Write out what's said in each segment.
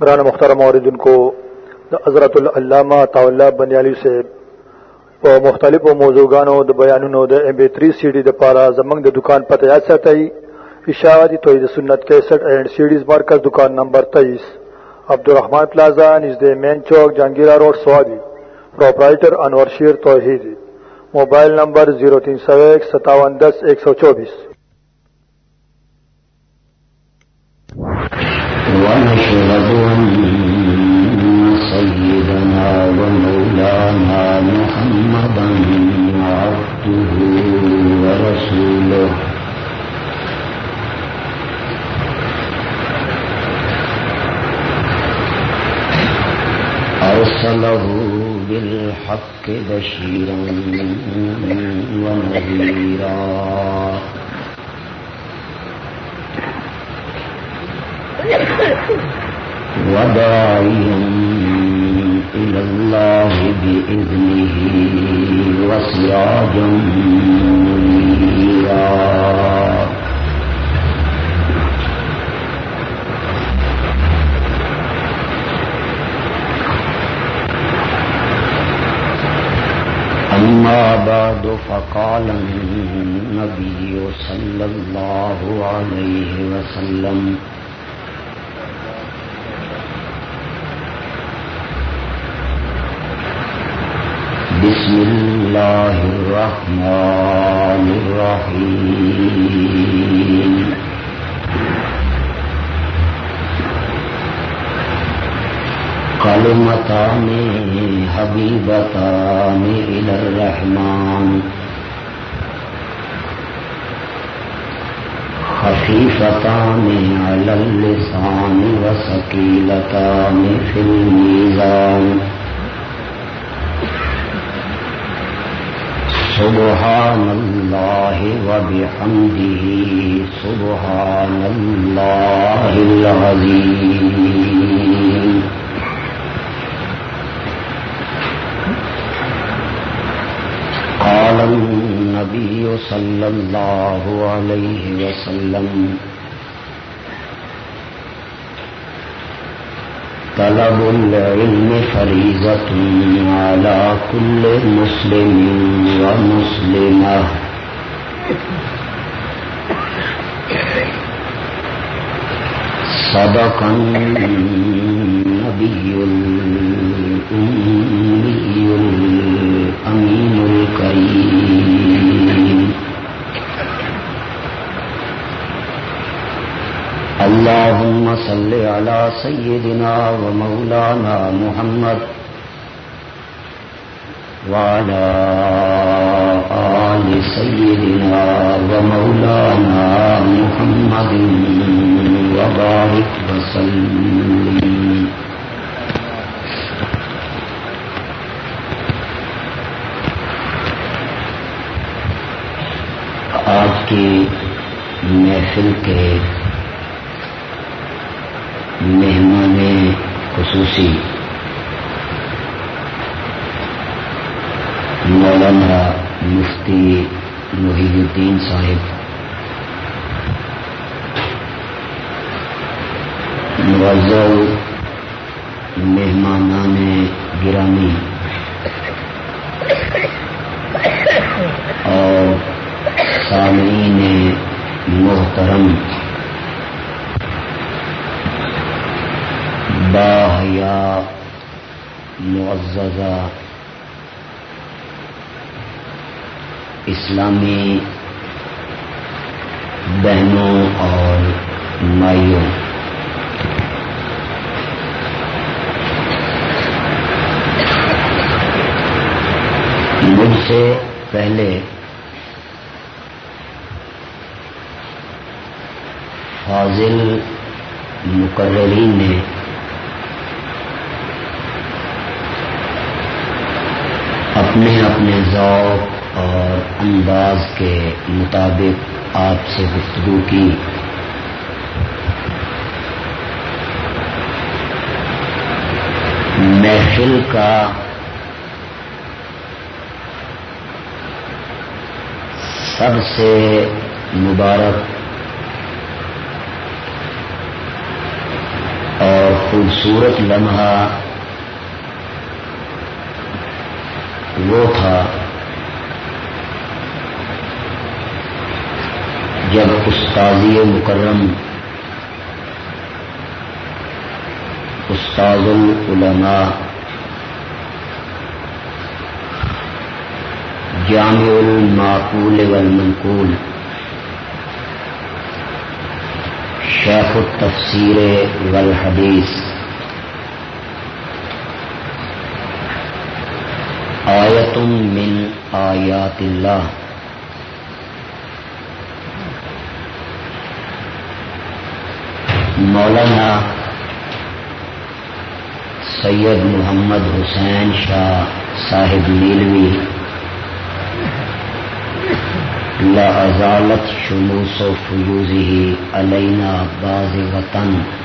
گران مختار موردن کو حضرت العلامہ طاولہ بنیالی سے په مختلفو موضوعګانو د بیانونو، د ام بي 3 سي ډي د پاره زمنګ د دکان پته یاد ساتي اشاعتی توحید سنت 61 اینڈ سیډیز مرکز دکان نمبر 23 عبدالرحمن پلازا، نزد مین چوک، Jahangira road Swabi proprietor Anwar Sher Tauheed. Mobile number 03015710124 ونشهد عبده ورسوله. أرسله بالحق بشيرا ونذيرا. وداعيا إلى الله بإذنه وسراجا منيرا. أما بعد فقال النبي صلى الله عليه وسلم بسم الله الرحمن الرحيم كلمتان حبيبتان إلى الرحمن خفيفتان على اللسان وسكيلتان في الميزان سبحان الله وبحمده سبحان الله العظيم قال النبي صلى الله عليه وسلم طلب العلم فريضة على كل مسلم ومسلمة. صدق النبي الأمي الأمين الكريم. اللهم صل على سيدنا ومولانا محمد وعلى آل سيدنا ومولانا محمد وبارك وسلم. آج کی محفل کے مہمان خصوصی۔ مولانا مفتی محی الدین صاحب۔ معذر مہمانان گرامی۔ اور سامعین محترم۔ باحیا معززہ اسلامی بہنوں اور مائیوں۔ مجھ سے پہلے فاضل مقررین نے اپنے اپنے ذوق اور انداز کے مطابق آپ سے گفتگو کی۔ محفل کا سب سے مبارک اور خوبصورت لمحہ وہ تھا جب استاذی مکرم استاد العلماء جامع المعقول والمنقول شیخ التفسیر والحدیث من آیات اللہ۔ مولانا سید محمد حسین شاہ صاحب نیلوی لازالت شموس و فیوزی علینا باز وطن۔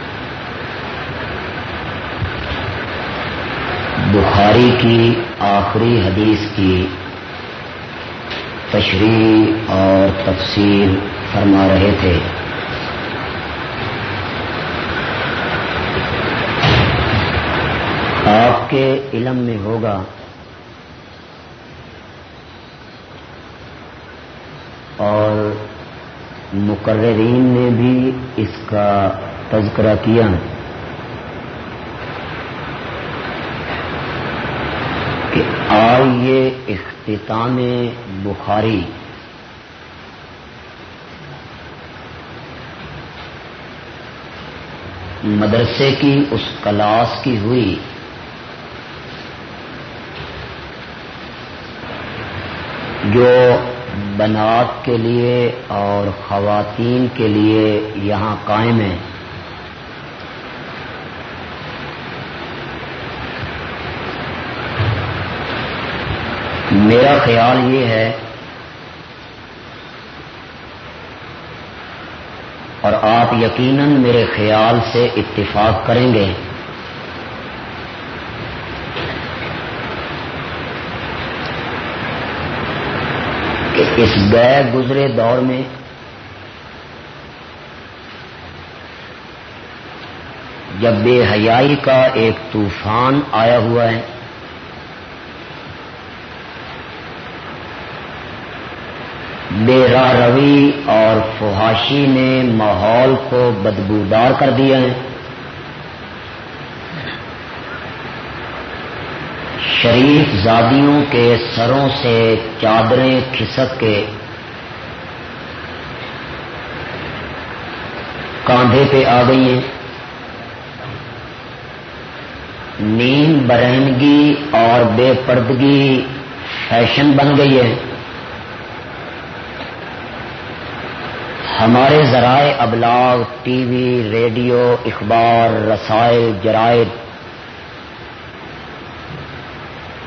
بخاری کی آخری حدیث کی تشریح اور تفسیر فرما رہے تھے۔ آپ کے علم میں ہوگا اور مقررین نے بھی اس کا تذکرہ کیا۔ کہ آئیے اختتام بخاری۔ مدرسے کی اس کلاس کی ہوئی۔ جو بنات کے لیے اور خواتین کے لیے یہاں قائم ہیں۔ میرا خیال یہ ہے اور آپ یقیناً میرے خیال سے اتفاق کریں گے۔ اس گئے گزرے دور میں جب بے حیائی کا ایک طوفان آیا ہوا ہے بے راہ روی اور فحاشی نے ماحول کو بدبودار کر دیا ہے۔ شریف زادیوں کے سروں سے چادریں کھسک کے کاندھے پہ آ گئی ہیں۔ نیند برہنگی اور بے پردگی فیشن بن گئی ہے۔ ہمارے ذرائع ابلاغ، ٹی وی، ریڈیو، اخبار، رسائل، جرائد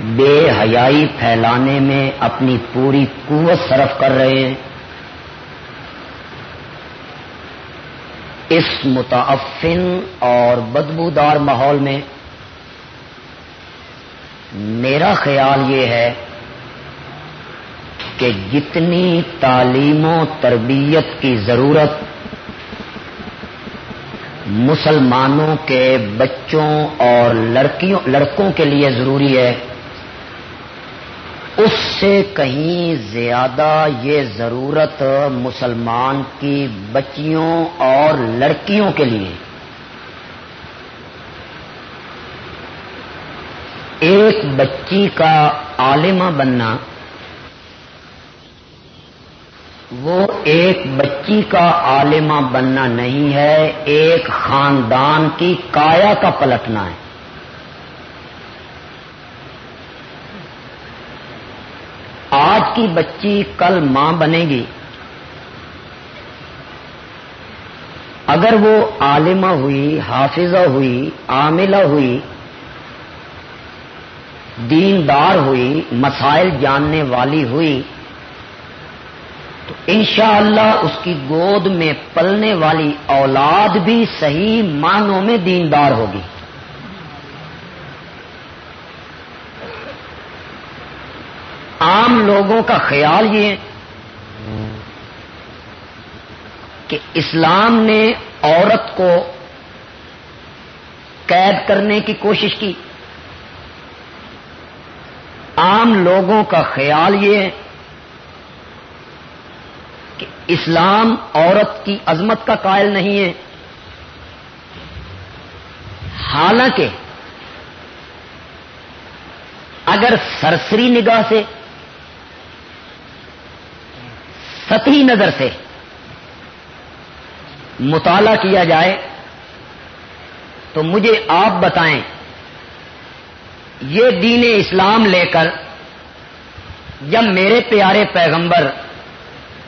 بے حیائی پھیلانے میں اپنی پوری قوت صرف کر رہے ہیں۔ اس متعفن اور بدبودار ماحول میں میرا خیال یہ ہے کہ جتنی تعلیم و تربیت کی ضرورت مسلمانوں کے بچوں اور لڑکیوں لڑکوں کے لیے ضروری ہے، اس سے کہیں زیادہ یہ ضرورت مسلمان کی بچیوں اور لڑکیوں کے لیے۔ ایک بچی کا عالمہ بننا وہ ایک بچی کا عالمہ بننا نہیں ہے، ایک خاندان کی کایا کا پلٹنا ہے۔ آج کی بچی کل ماں بنے گی۔ اگر وہ عالمہ ہوئی، حافظہ ہوئی، عاملہ ہوئی، دیندار ہوئی، مسائل جاننے والی ہوئی تو انشاءاللہ اللہ اس کی گود میں پلنے والی اولاد بھی صحیح معنوں میں دیندار ہوگی۔ عام لوگوں کا خیال یہ کہ اسلام نے عورت کو قید کرنے کی کوشش کی۔ عام لوگوں کا خیال یہ ہے اسلام عورت کی عظمت کا قائل نہیں ہے۔ حالانکہ اگر سرسری نگاہ سے، سطحی نظر سے مطالعہ کیا جائے، تو مجھے آپ بتائیں، یہ دین اسلام لے کر جب میرے پیارے پیغمبر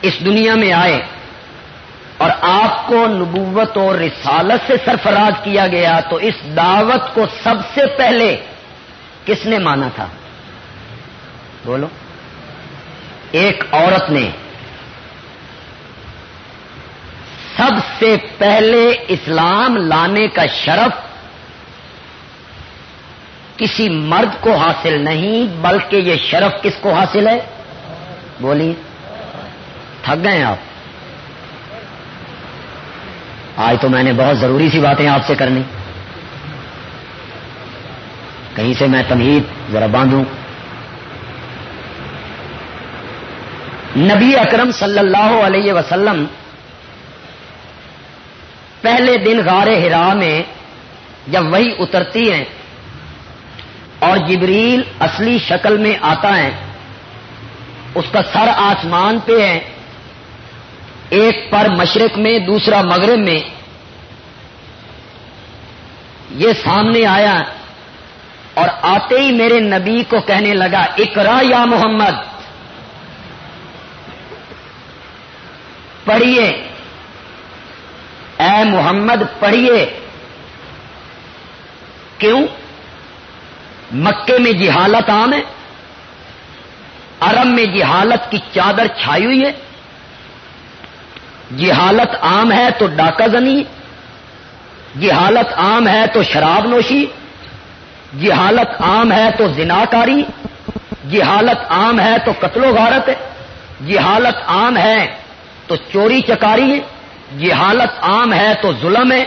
اس دنیا میں آئے اور آپ کو نبوت اور رسالت سے سرفراز کیا گیا تو اس دعوت کو سب سے پہلے کس نے مانا تھا؟ بولو۔ ایک عورت نے سب سے پہلے اسلام لانے کا شرف کسی مرد کو حاصل نہیں، بلکہ یہ شرف کس کو حاصل ہے؟ بولیے۔ تھک گئے آپ۔ آج تو میں نے بہت ضروری سی باتیں آپ سے کرنی۔ کہیں سے میں تمہید ذرا باندھوں۔ نبی اکرم صلی اللہ علیہ وسلم پہلے دن غار ہرا میں جب وہی اترتی ہیں اور جبریل اصلی شکل میں آتا ہے، اس کا سر آسمان پہ ہے ایک پر مشرق میں، دوسرا مغرب میں۔ یہ سامنے آیا اور آتے ہی میرے نبی کو کہنے لگا اکرا یا محمد۔ پڑھیے۔ اے محمد، پڑھیے۔ کیوں؟ مکے میں جہالت عام ہے، عرب میں جہالت کی چادر چھائی ہوئی ہے۔ جی جہالت عام ہے تو ڈاکہ زنی جی جہالت عام ہے تو شراب نوشی جی جہالت عام ہے تو زناکاری جہالت عام ہے تو قتل و غارت ہے جہالت عام ہے تو چوری چکاری ہے جہالت عام ہے تو ظلم ہے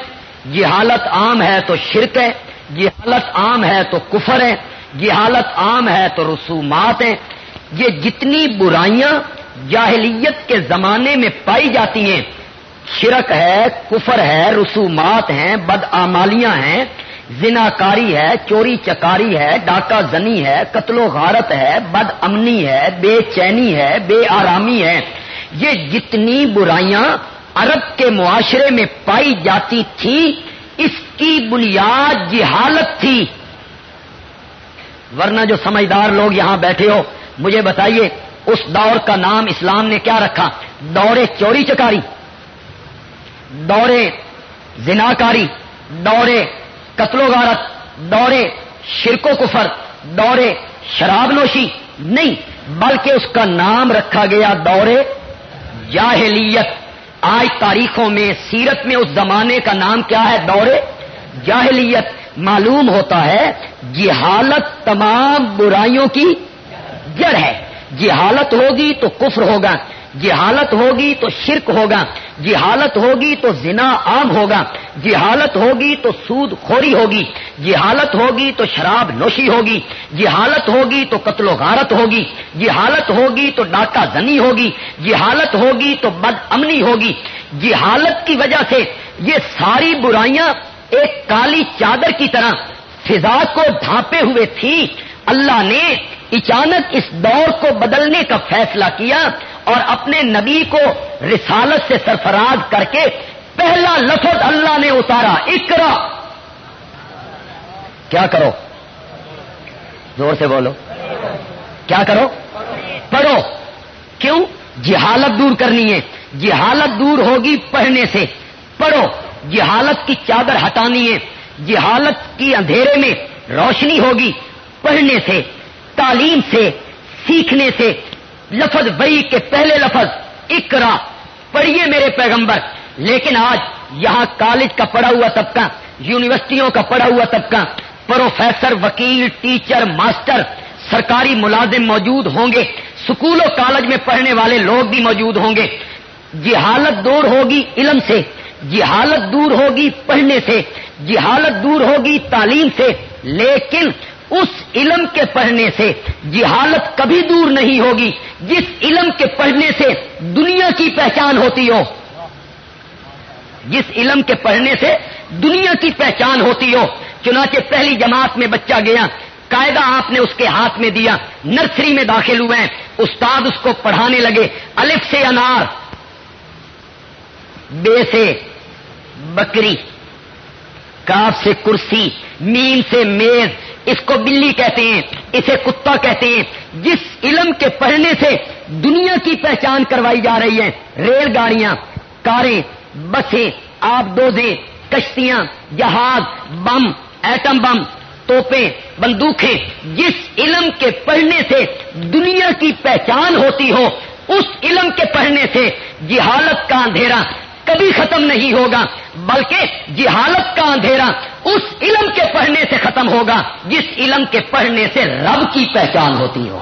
جہالت عام ہے تو شرک ہے جہالت عام ہے تو کفر ہے جہالت عام ہے تو رسومات ہیں یہ جتنی برائیاں جاہلیت کے زمانے میں پائی جاتی ہیں۔ شرک ہے، کفر ہے، رسومات ہیں بد آمالیاں ہیں، زناکاری ہے، چوری چکاری ہے، ڈاکہ زنی ہے، قتل و غارت ہے، بد امنی ہے، بے چینی ہے، بے آرامی ہے۔ یہ جتنی برائیاں عرب کے معاشرے میں پائی جاتی تھی، اس کی بنیاد جہالت تھی۔ ورنہ جو سمجھدار لوگ یہاں بیٹھے ہو، مجھے بتائیے اس دور کا نام اسلام نے کیا رکھا؟ دورے چوری چکاری دورے زناکاری دورے قتل و غارت دورے شرک و کفر دورے شراب نوشی، نہیں، بلکہ اس کا نام رکھا گیا دورے جاہلیت۔ آج تاریخوں میں، سیرت میں اس زمانے کا نام کیا ہے؟ دورے جاہلیت۔ معلوم ہوتا ہے، جہالت تمام برائیوں کی جڑ ہے۔ جہالت ہوگی تو کفر ہوگا جہالت ہوگی تو شرک ہوگا جہالت ہوگی تو زنا عام ہوگا جہالت ہوگی تو سود خوری ہوگی جہالت ہوگی تو شراب نوشی ہوگی جہالت ہوگی تو قتل و غارت ہوگی جہالت ہوگی تو ڈاکہ زنی ہوگی جہالت ہوگی تو بد امنی ہوگی جہالت کی وجہ سے یہ ساری برائیاں ایک کالی چادر کی طرح فضا کو ڈھانپے ہوئے تھی اللہ نے اچانک اس دور کو بدلنے کا فیصلہ کیا اور اپنے نبی کو رسالت سے سرفراز کر کے پہلا لفظ اللہ نے اتارا اکرا کیا کرو؟ زور سے بولو۔ کیا کرو؟ پڑھو۔ کیوں؟ جہالت دور کرنی ہے۔ جہالت دور ہوگی پڑھنے سے۔ پڑھو۔ جہالت کی چادر ہٹانی ہے۔ جہالت کی اندھیرے میں روشنی ہوگی پڑھنے سے۔ تعلیم سے، سیکھنے سے۔ لفظ بئی کے پہلے لفظ اکرا پڑھیے میرے پیغمبر۔ لیکن آج یہاں کالج کا پڑھا ہوا طبقہ، یونیورسٹیوں کا پڑھا ہوا طبقہ، پروفیسر، وکیل، ٹیچر، ماسٹر، سرکاری ملازم موجود ہوں گے۔ اسکول و کالج میں پڑھنے والے لوگ بھی موجود ہوں گے۔ جہالت دور ہوگی علم سے، جہالت دور ہوگی پڑھنے سے، جہالت دور ہوگی تعلیم سے۔ لیکن اس علم کے پڑھنے سے جہالت کبھی دور نہیں ہوگی۔ جس علم کے پڑھنے سے دنیا کی پہچان ہوتی ہو، جس علم کے پڑھنے سے دنیا کی پہچان ہوتی ہو، چنانچہ پہلی جماعت میں بچہ گیا، قاعدہ آپ نے اس کے ہاتھ میں دیا، نرسری میں داخل ہوئے ہیں استاد اس کو پڑھانے لگے، الف سے انار، بے سے بکری، کاف سے کرسی مین سے میز اس کو بلی کہتے ہیں، اسے کتا کہتے ہیں۔ جس علم کے پڑھنے سے دنیا کی پہچان کروائی جا رہی ہے ریل گاڑیاں، کاریں، بسیں، آب دوزیں، کشتیاں، جہاز، بم، ایٹم بم، توپیں، بندوقیں۔ جس علم کے پڑھنے سے دنیا کی پہچان ہوتی ہو، اس علم کے پڑھنے سے جہالت کا اندھیرا کبھی ختم نہیں ہوگا، بلکہ جی جہالت کا اندھیرا اس علم کے پڑھنے سے ختم ہوگا، جس علم کے پڑھنے سے رب کی پہچان ہوتی ہو۔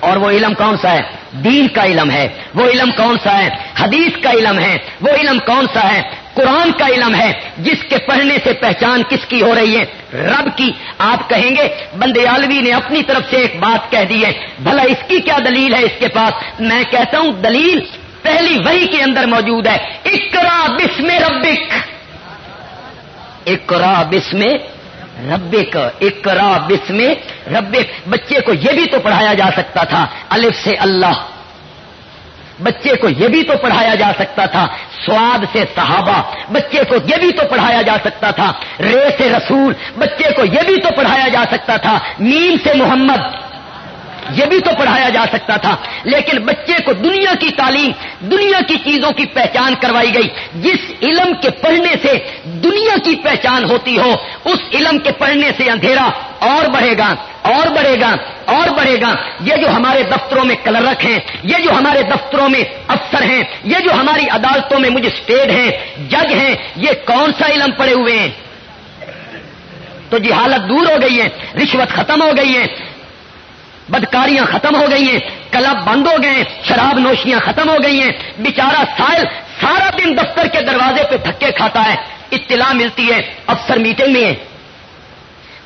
اور وہ علم کون سا ہے؟ دین کا علم ہے۔ وہ علم کون سا ہے؟ حدیث کا علم ہے۔ وہ علم کون سا ہے؟ قرآن کا علم ہے۔ جس کے پڑھنے سے پہچان کس کی ہو رہی ہے؟ رب کی۔ آپ کہیں گے بندیالوی نے اپنی طرف سے ایک بات کہہ دی ہے، بھلا اس کی کیا دلیل ہے اس کے پاس؟ میں کہتا ہوں دلیل پہلی وہی کے اندر موجود ہے اکرا بسم ربک۔ اکرا بسم ربک اکرا بسم ربک۔ بچے کو یہ بھی تو پڑھایا جا سکتا تھا، الف سے اللہ۔ بچے کو یہ بھی تو پڑھایا جا سکتا تھا، سواد سے صحابہ۔ بچے کو یہ بھی تو پڑھایا جا سکتا تھا، رے سے رسول۔ بچے کو یہ بھی تو پڑھایا جا سکتا تھا نیم سے محمد۔ یہ بھی تو پڑھایا جا سکتا تھا، لیکن بچے کو دنیا کی تعلیم، دنیا کی چیزوں کی پہچان کروائی گئی۔ جس علم کے پڑھنے سے دنیا کی پہچان ہوتی ہو، اس علم کے پڑھنے سے اندھیرا اور بڑھے گا، اور بڑھے گا، اور بڑھے گا۔ یہ جو ہمارے دفتروں میں کلرک ہیں، یہ جو ہمارے دفتروں میں افسر ہیں، یہ جو ہماری عدالتوں میں مجھے ہیں، جج ہیں، یہ کون سا علم پڑے ہوئے ہیں؟ تو جی حالت دور ہو گئی ہے، رشوت ختم ہو گئی ہے بدکاریاں ختم ہو گئی ہیں، کلب بند ہو گئے شراب نوشیاں ختم ہو گئی ہیں۔ بیچارہ سائل سارا دن دفتر کے دروازے پہ دھکے کھاتا ہے، اطلاع ملتی ہے، افسر میٹنگ میں ہے۔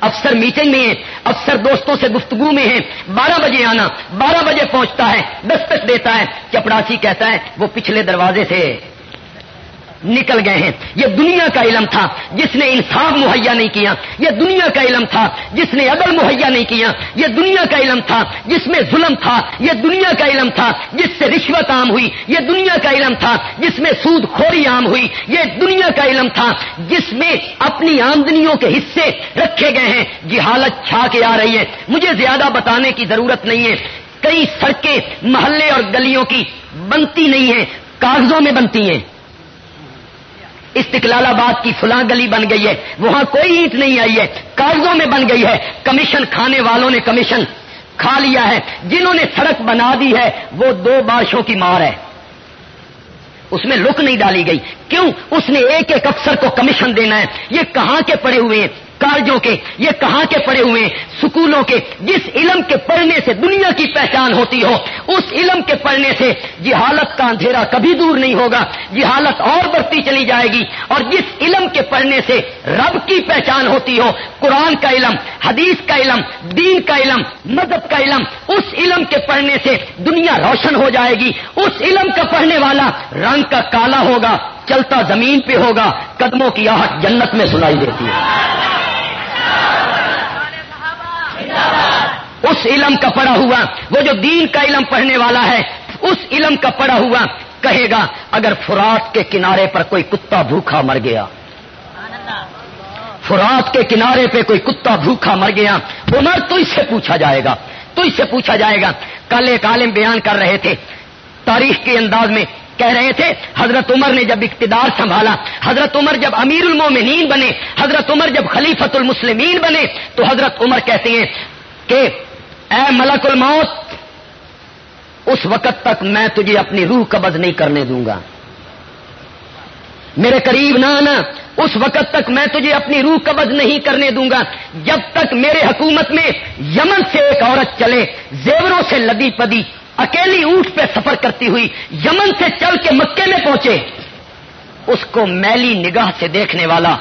افسر میٹنگ میں ہے، افسر دوستوں سے گفتگو میں ہے۔ بارہ بجے آنا، بارہ بجے پہنچتا ہے دستک دیتا ہے، چپڑاسی کہتا ہے، وہ پچھلے دروازے سے نکل گئے ہیں۔ یہ دنیا کا علم تھا جس نے انصاف مہیا نہیں کیا۔ یہ دنیا کا علم تھا جس نے عدل مہیا نہیں کیا۔ یہ دنیا کا علم تھا جس میں ظلم تھا۔ یہ دنیا کا علم تھا جس سے رشوت عام ہوئی۔ یہ دنیا کا علم تھا جس میں سود خوری عام ہوئی۔ یہ دنیا کا علم تھا جس میں اپنی آمدنیوں کے حصے رکھے گئے ہیں۔ جی حالت چھا کے آ رہی ہے۔ مجھے زیادہ بتانے کی ضرورت نہیں ہے۔ کئی سڑکیں، محلے اور گلیوں کی بنتی نہیں ہیں۔ کاغذوں میں بنتی ہیں۔ استقلال آباد کی فلاں گلی بن گئی ہے۔ وہاں کوئی اینٹ نہیں آئی ہے۔ کاغذوں میں بن گئی ہے۔ کمیشن کھانے والوں نے کمیشن کھا لیا ہے۔ جنہوں نے سڑک بنا دی ہے، وہ دو بارشوں کی مار ہے۔ اس میں لک نہیں ڈالی گئی۔ کیوں؟ اس نے ایک ایک افسر کو کمیشن دینا ہے۔ یہ کہاں کے پڑے ہوئے ہیں؟ کالجوں کے، یہ کہاں کے پڑے ہوئے ہیں؟ سکولوں کے۔ جس علم کے پڑھنے سے دنیا کی پہچان ہوتی ہو، اس علم کے پڑھنے سے جہالت کا اندھیرا کبھی دور نہیں ہوگا۔ جہالت اور بڑھتی چلی جائے گی۔ اور جس علم کے پڑھنے سے رب کی پہچان ہوتی ہو، قرآن کا علم، حدیث کا علم، دین کا علم، مذہب کا علم، اس علم کے پڑھنے سے دنیا روشن ہو جائے گی۔ اس علم کا پڑھنے والا رنگ کا کالا ہوگا، چلتا زمین پہ ہوگا، قدموں کی آہٹ جنت میں سنائی دیتی ہے۔ اس علم کا پڑا ہوا، وہ جو دین کا علم پڑھنے والا ہے، اس علم کا پڑا ہوا کہے گا، اگر فرات کے کنارے پر کوئی کتا بھوکھا مر گیا، فرات کے کنارے پہ کوئی کتا بھوکھا مر گیا، عمر تو اس سے پوچھا جائے گا، تو اس سے پوچھا جائے گا۔ کل ایک عالم بیان کر رہے تھے، تاریخ کے انداز میں کہہ رہے تھے، حضرت عمر نے جب اقتدار سنبھالا، حضرت عمر جب امیر المومنین بنے، حضرت عمر جب خلیفت المسلمین بنے، تو حضرت عمر کہتے ہیں کہ اے ملک الموت، اس وقت تک میں تجھے اپنی روح قبض نہیں کرنے دوں گا۔ میرے قریب نہ آنا اس وقت تک میں تجھے اپنی روح قبض نہیں کرنے دوں گا۔ جب تک میرے حکومت میں یمن سے ایک عورت چلے، زیوروں سے لدی پدی، اکیلی اونٹ پہ سفر کرتی ہوئی یمن سے چل کے مکے میں پہنچے، اس کو میلی نگاہ سے دیکھنے والا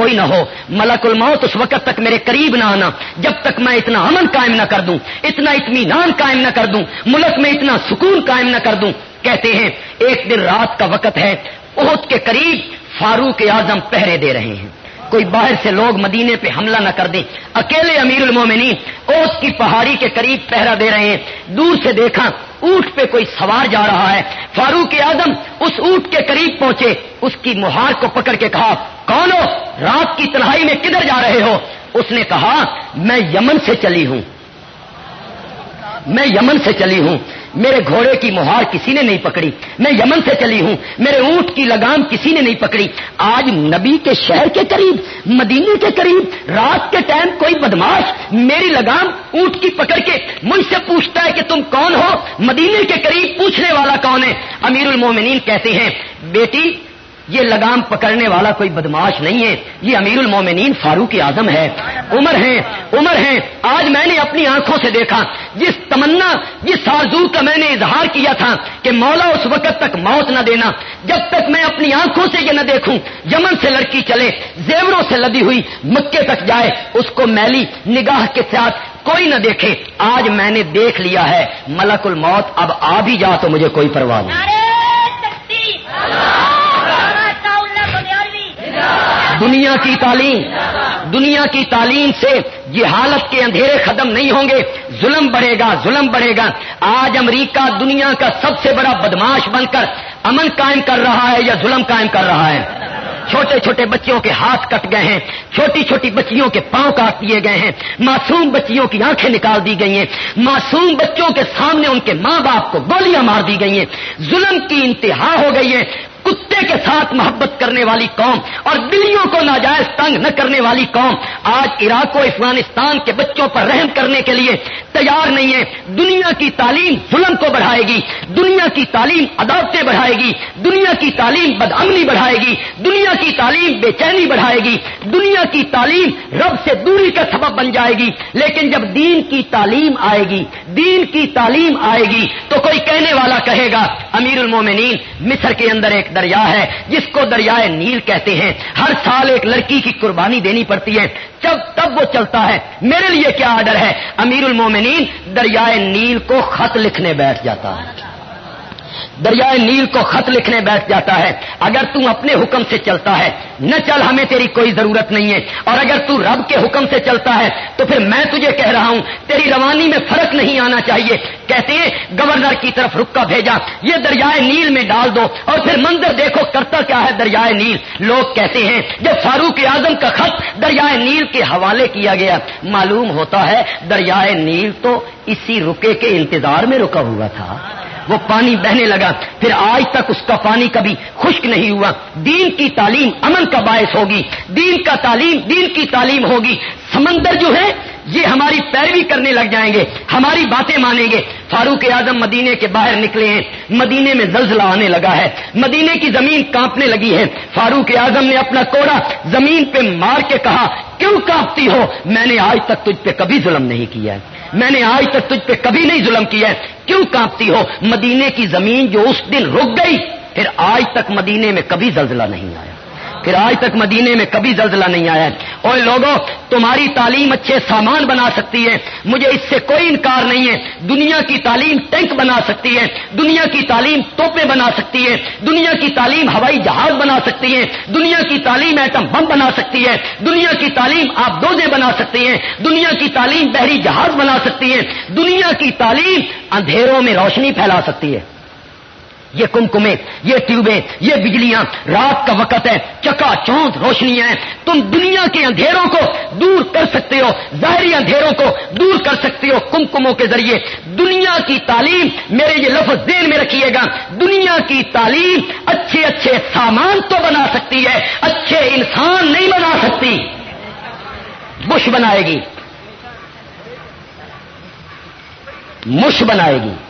کوئی نہ ہو۔ ملک الموت اس وقت تک میرے قریب نہ آنا، جب تک میں اتنا امن قائم نہ کر دوں، اتنا اطمینان قائم نہ کر دوں، ملک میں اتنا سکون قائم نہ کر دوں۔ کہتے ہیں، ایک دن رات کا وقت ہے عہد کے قریب فاروق اعظم پہرے دے رہے ہیں۔ کوئی باہر سے لوگ مدینے پہ حملہ نہ کر دیں۔ اکیلے امیر المومنین، اوس کی پہاڑی کے قریب پہرا دے رہے ہیں۔ دور سے دیکھا اونٹ پہ کوئی سوار جا رہا ہے۔ فاروق اعظم اس اونٹ کے قریب پہنچے۔ اس کی مہار کو پکڑ کے کہا، کون ہو؟ رات کی تنہائی میں کدھر جا رہے ہو؟ اس نے کہا، میں یمن سے چلی ہوں۔ میں یمن سے چلی ہوں۔ میرے گھوڑے کی مہار کسی نے نہیں پکڑی۔ میں یمن سے چلی ہوں۔ میرے اونٹ کی لگام کسی نے نہیں پکڑی۔ آج نبی کے شہر کے قریب، مدینے کے قریب، رات کے ٹائم کوئی بدماش میری لگام اونٹ کی پکڑ کے مجھ سے پوچھتا ہے کہ تم کون ہو؟ مدینے کے قریب پوچھنے والا کون ہے؟ امیر المومنین کہتے ہیں، بیٹی یہ لگام پکڑنے والا کوئی بدماش نہیں ہے۔ یہ امیر المومنین فاروق اعظم ہے۔ عمر ہیں عمر ہیں۔ آج میں نے اپنی آنکھوں سے دیکھا۔ جس تمنا، جس آرزو کا میں نے اظہار کیا تھا کہ مولا اس وقت تک موت نہ دینا۔ جب تک میں اپنی آنکھوں سے یہ نہ دیکھوں، یمن سے لڑکی چلے، زیوروں سے لدی ہوئی مکے تک جائے، اس کو میلی نگاہ کے ساتھ کوئی نہ دیکھے۔ آج میں نے دیکھ لیا ہے، ملک الموت، اب آ بھی جا تو مجھے کوئی پرواہ نہیں۔ دنیا کی تعلیم، دنیا کی تعلیم سے یہ حالت کے اندھیرے ختم نہیں ہوں گے۔ ظلم بڑھے گا، ظلم بڑھے گا۔ آج امریکہ دنیا کا سب سے بڑا بدماش بن کر امن قائم کر رہا ہے یا ظلم قائم کر رہا ہے؟ چھوٹے چھوٹے بچوں کے ہاتھ کٹ گئے ہیں، چھوٹی چھوٹی بچیوں کے پاؤں کاٹ دیے گئے ہیں۔ معصوم بچیوں کی آنکھیں نکال دی گئی ہیں۔ معصوم بچوں کے سامنے ان کے ماں باپ کو گولیاں مار دی گئی ہیں۔ ظلم کی انتہا ہو گئی ہے۔ کتے کے ساتھ محبت کرنے والی قوم اور بلیوں کو ناجائز تنگ نہ کرنے والی قوم آج عراق و افغانستان کے بچوں پر رحم کرنے کے لیے تیار نہیں ہے دنیا کی تعلیم ظلم کو بڑھائے گی۔ دنیا کی تعلیم عدالتیں بڑھائے گی۔ دنیا کی تعلیم بدامنی بڑھائے گی۔ دنیا کی تعلیم بے چینی بڑھائے گی۔ دنیا کی تعلیم رب سے دوری کا سبب بن جائے گی۔ لیکن جب دین کی تعلیم آئے گی، دین کی تعلیم آئے گی تو کوئی کہنے والا کہے گا امیر المومنین مصر کے اندر ایک ایک دریا ہے، جس کو دریائے نیل کہتے ہیں۔ ہر سال ایک لڑکی کی قربانی دینی پڑتی ہے۔ جب تب وہ چلتا ہے۔ میرے لیے کیا آرڈر ہے؟ امیر المومنین دریائے نیل کو خط لکھنے بیٹھ جاتا ہے۔ دریائے نیل کو خط لکھنے بیٹھ جاتا ہے۔ اگر تم اپنے حکم سے چلتا ہے، نہ چل، ہمیں تیری کوئی ضرورت نہیں ہے۔ اور اگر تو رب کے حکم سے چلتا ہے، تو پھر میں تجھے کہہ رہا ہوں، تیری روانی میں فرق نہیں آنا چاہیے۔ کہتے ہیں، گورنر کی طرف رکا بھیجا، یہ دریائے نیل میں ڈال دو۔ اور پھر منظر دیکھو کرتا کیا ہے دریائے نیل۔ لوگ کہتے ہیں، جب فاروق اعظم کا خط دریائے نیل کے حوالے کیا گیا، معلوم ہوتا ہے دریائے نیل تو اسی رکے کے انتظار میں رکا ہوا تھا۔ وہ پانی بہنے لگا۔ پھر آج تک اس کا پانی کبھی خشک نہیں ہوا۔ دین کی تعلیم امن کا باعث ہوگی۔ دین کا تعلیم، دین کی تعلیم ہوگی۔ سمندر جو ہے، یہ ہماری پیروی کرنے لگ جائیں گے۔ ہماری باتیں مانیں گے۔ فاروق اعظم مدینے کے باہر نکلے ہیں۔ مدینے میں زلزلہ آنے لگا ہے۔ مدینے کی زمین کانپنے لگی ہے۔ فاروق اعظم نے اپنا کوڑا زمین پہ مار کے کہا، کیوں کانپتی ہو؟ میں نے آج تک تجھ پہ کبھی ظلم نہیں کیا ہے۔ میں نے آج تک تجھ پہ کبھی نہیں ظلم کیا ہے۔ کیوں کانپتی ہو؟ مدینے کی زمین جو اس دن رک گئی، پھر آج تک مدینے میں کبھی زلزلہ نہیں آیا۔ پھر آج تک مدینے میں کبھی زلزلہ نہیں آیا ہے۔ اور لوگوں، تمہاری تعلیم اچھے سامان بنا سکتی ہے۔ مجھے اس سے کوئی انکار نہیں ہے۔ دنیا کی تعلیم ٹینک بنا سکتی ہے۔ دنیا کی تعلیم توپیں بنا سکتی ہے۔ دنیا کی تعلیم ہوائی جہاز بنا سکتی ہے۔ دنیا کی تعلیم ایٹم بم بنا سکتی ہے۔ دنیا کی تعلیم آپ دوزے بنا سکتی ہیں۔ دنیا کی تعلیم بحری جہاز بنا سکتی ہے دنیا کی تعلیم اندھیروں میں روشنی پھیلا سکتی ہے۔ یہ کمکمے یہ ٹیوبیں، یہ بجلیاں، رات کا وقت ہے، چکا چونت روشنیاں ہیں تم دنیا کے اندھیروں کو دور کر سکتے ہو، ظاہری اندھیروں کو دور کر سکتے ہو کمکموں کے ذریعے۔ دنیا کی تعلیم میرے یہ لفظ دین میں رکھیے گا۔ دنیا کی تعلیم اچھے اچھے سامان تو بنا سکتی ہے، اچھے انسان نہیں بنا سکتی۔ بش بنائے گی۔ مش بنائے گی۔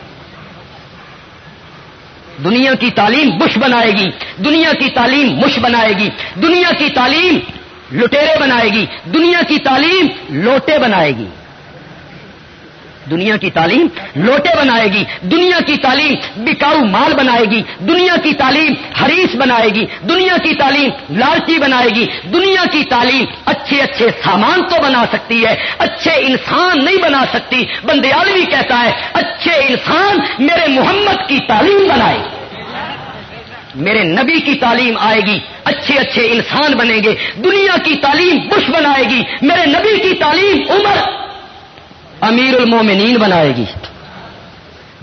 دنیا کی تعلیم بش بنائے گی، دنیا کی تعلیم مش بنائے گی، دنیا کی تعلیم لٹیرے بنائے گی، دنیا کی تعلیم لوٹے بنائے گی۔ دنیا کی تعلیم لوٹے بنائے گی، دنیا کی تعلیم بکاؤ مال بنائے گی، دنیا کی تعلیم حریص بنائے گی، دنیا کی تعلیم لالچی بنائے گی، دنیا کی تعلیم اچھے اچھے سامان تو بنا سکتی ہے، اچھے انسان نہیں بنا سکتی بندیالوی کہتا ہے، اچھے انسان میرے محمد کی تعلیم بنائے۔ گی میرے نبی کی تعلیم آئے گی، اچھے اچھے انسان بنیں گے، دنیا کی تعلیم بش بنائے گی، میرے نبی کی تعلیم عمر امیر المومنین بنائے گی۔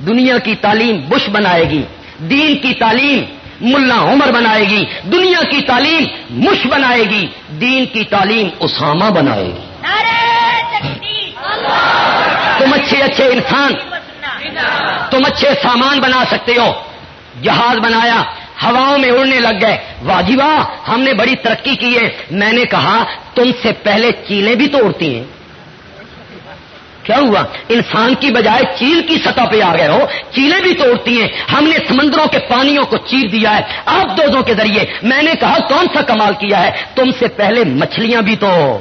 دنیا کی تعلیم بش بنائے گی۔ دین کی تعلیم ملا عمر بنائے گی۔ دنیا کی تعلیم مش بنائے گی۔ دین کی تعلیم اسامہ بنائے گی۔ تم اچھے اچھے انسان تم اچھے سامان بنا سکتے ہو۔ جہاز بنایا ہواؤں میں اڑنے لگ گئے۔ واجبہ ہم نے بڑی ترقی کی ہے۔ میں نے کہا تم سے پہلے چیلیں بھی تو اڑتی ہیں۔ کیا ہوا؟ انسان کی بجائے چیل کی سطح پہ آ گئے ہو۔ چیلیں بھی توڑتی ہیں۔ ہم نے سمندروں کے پانیوں کو چیر دیا ہے۔ آپ دوزوں کے ذریعے۔ میں نے کہا، کون سا کمال کیا ہے؟ تم سے پہلے مچھلیاں بھی تو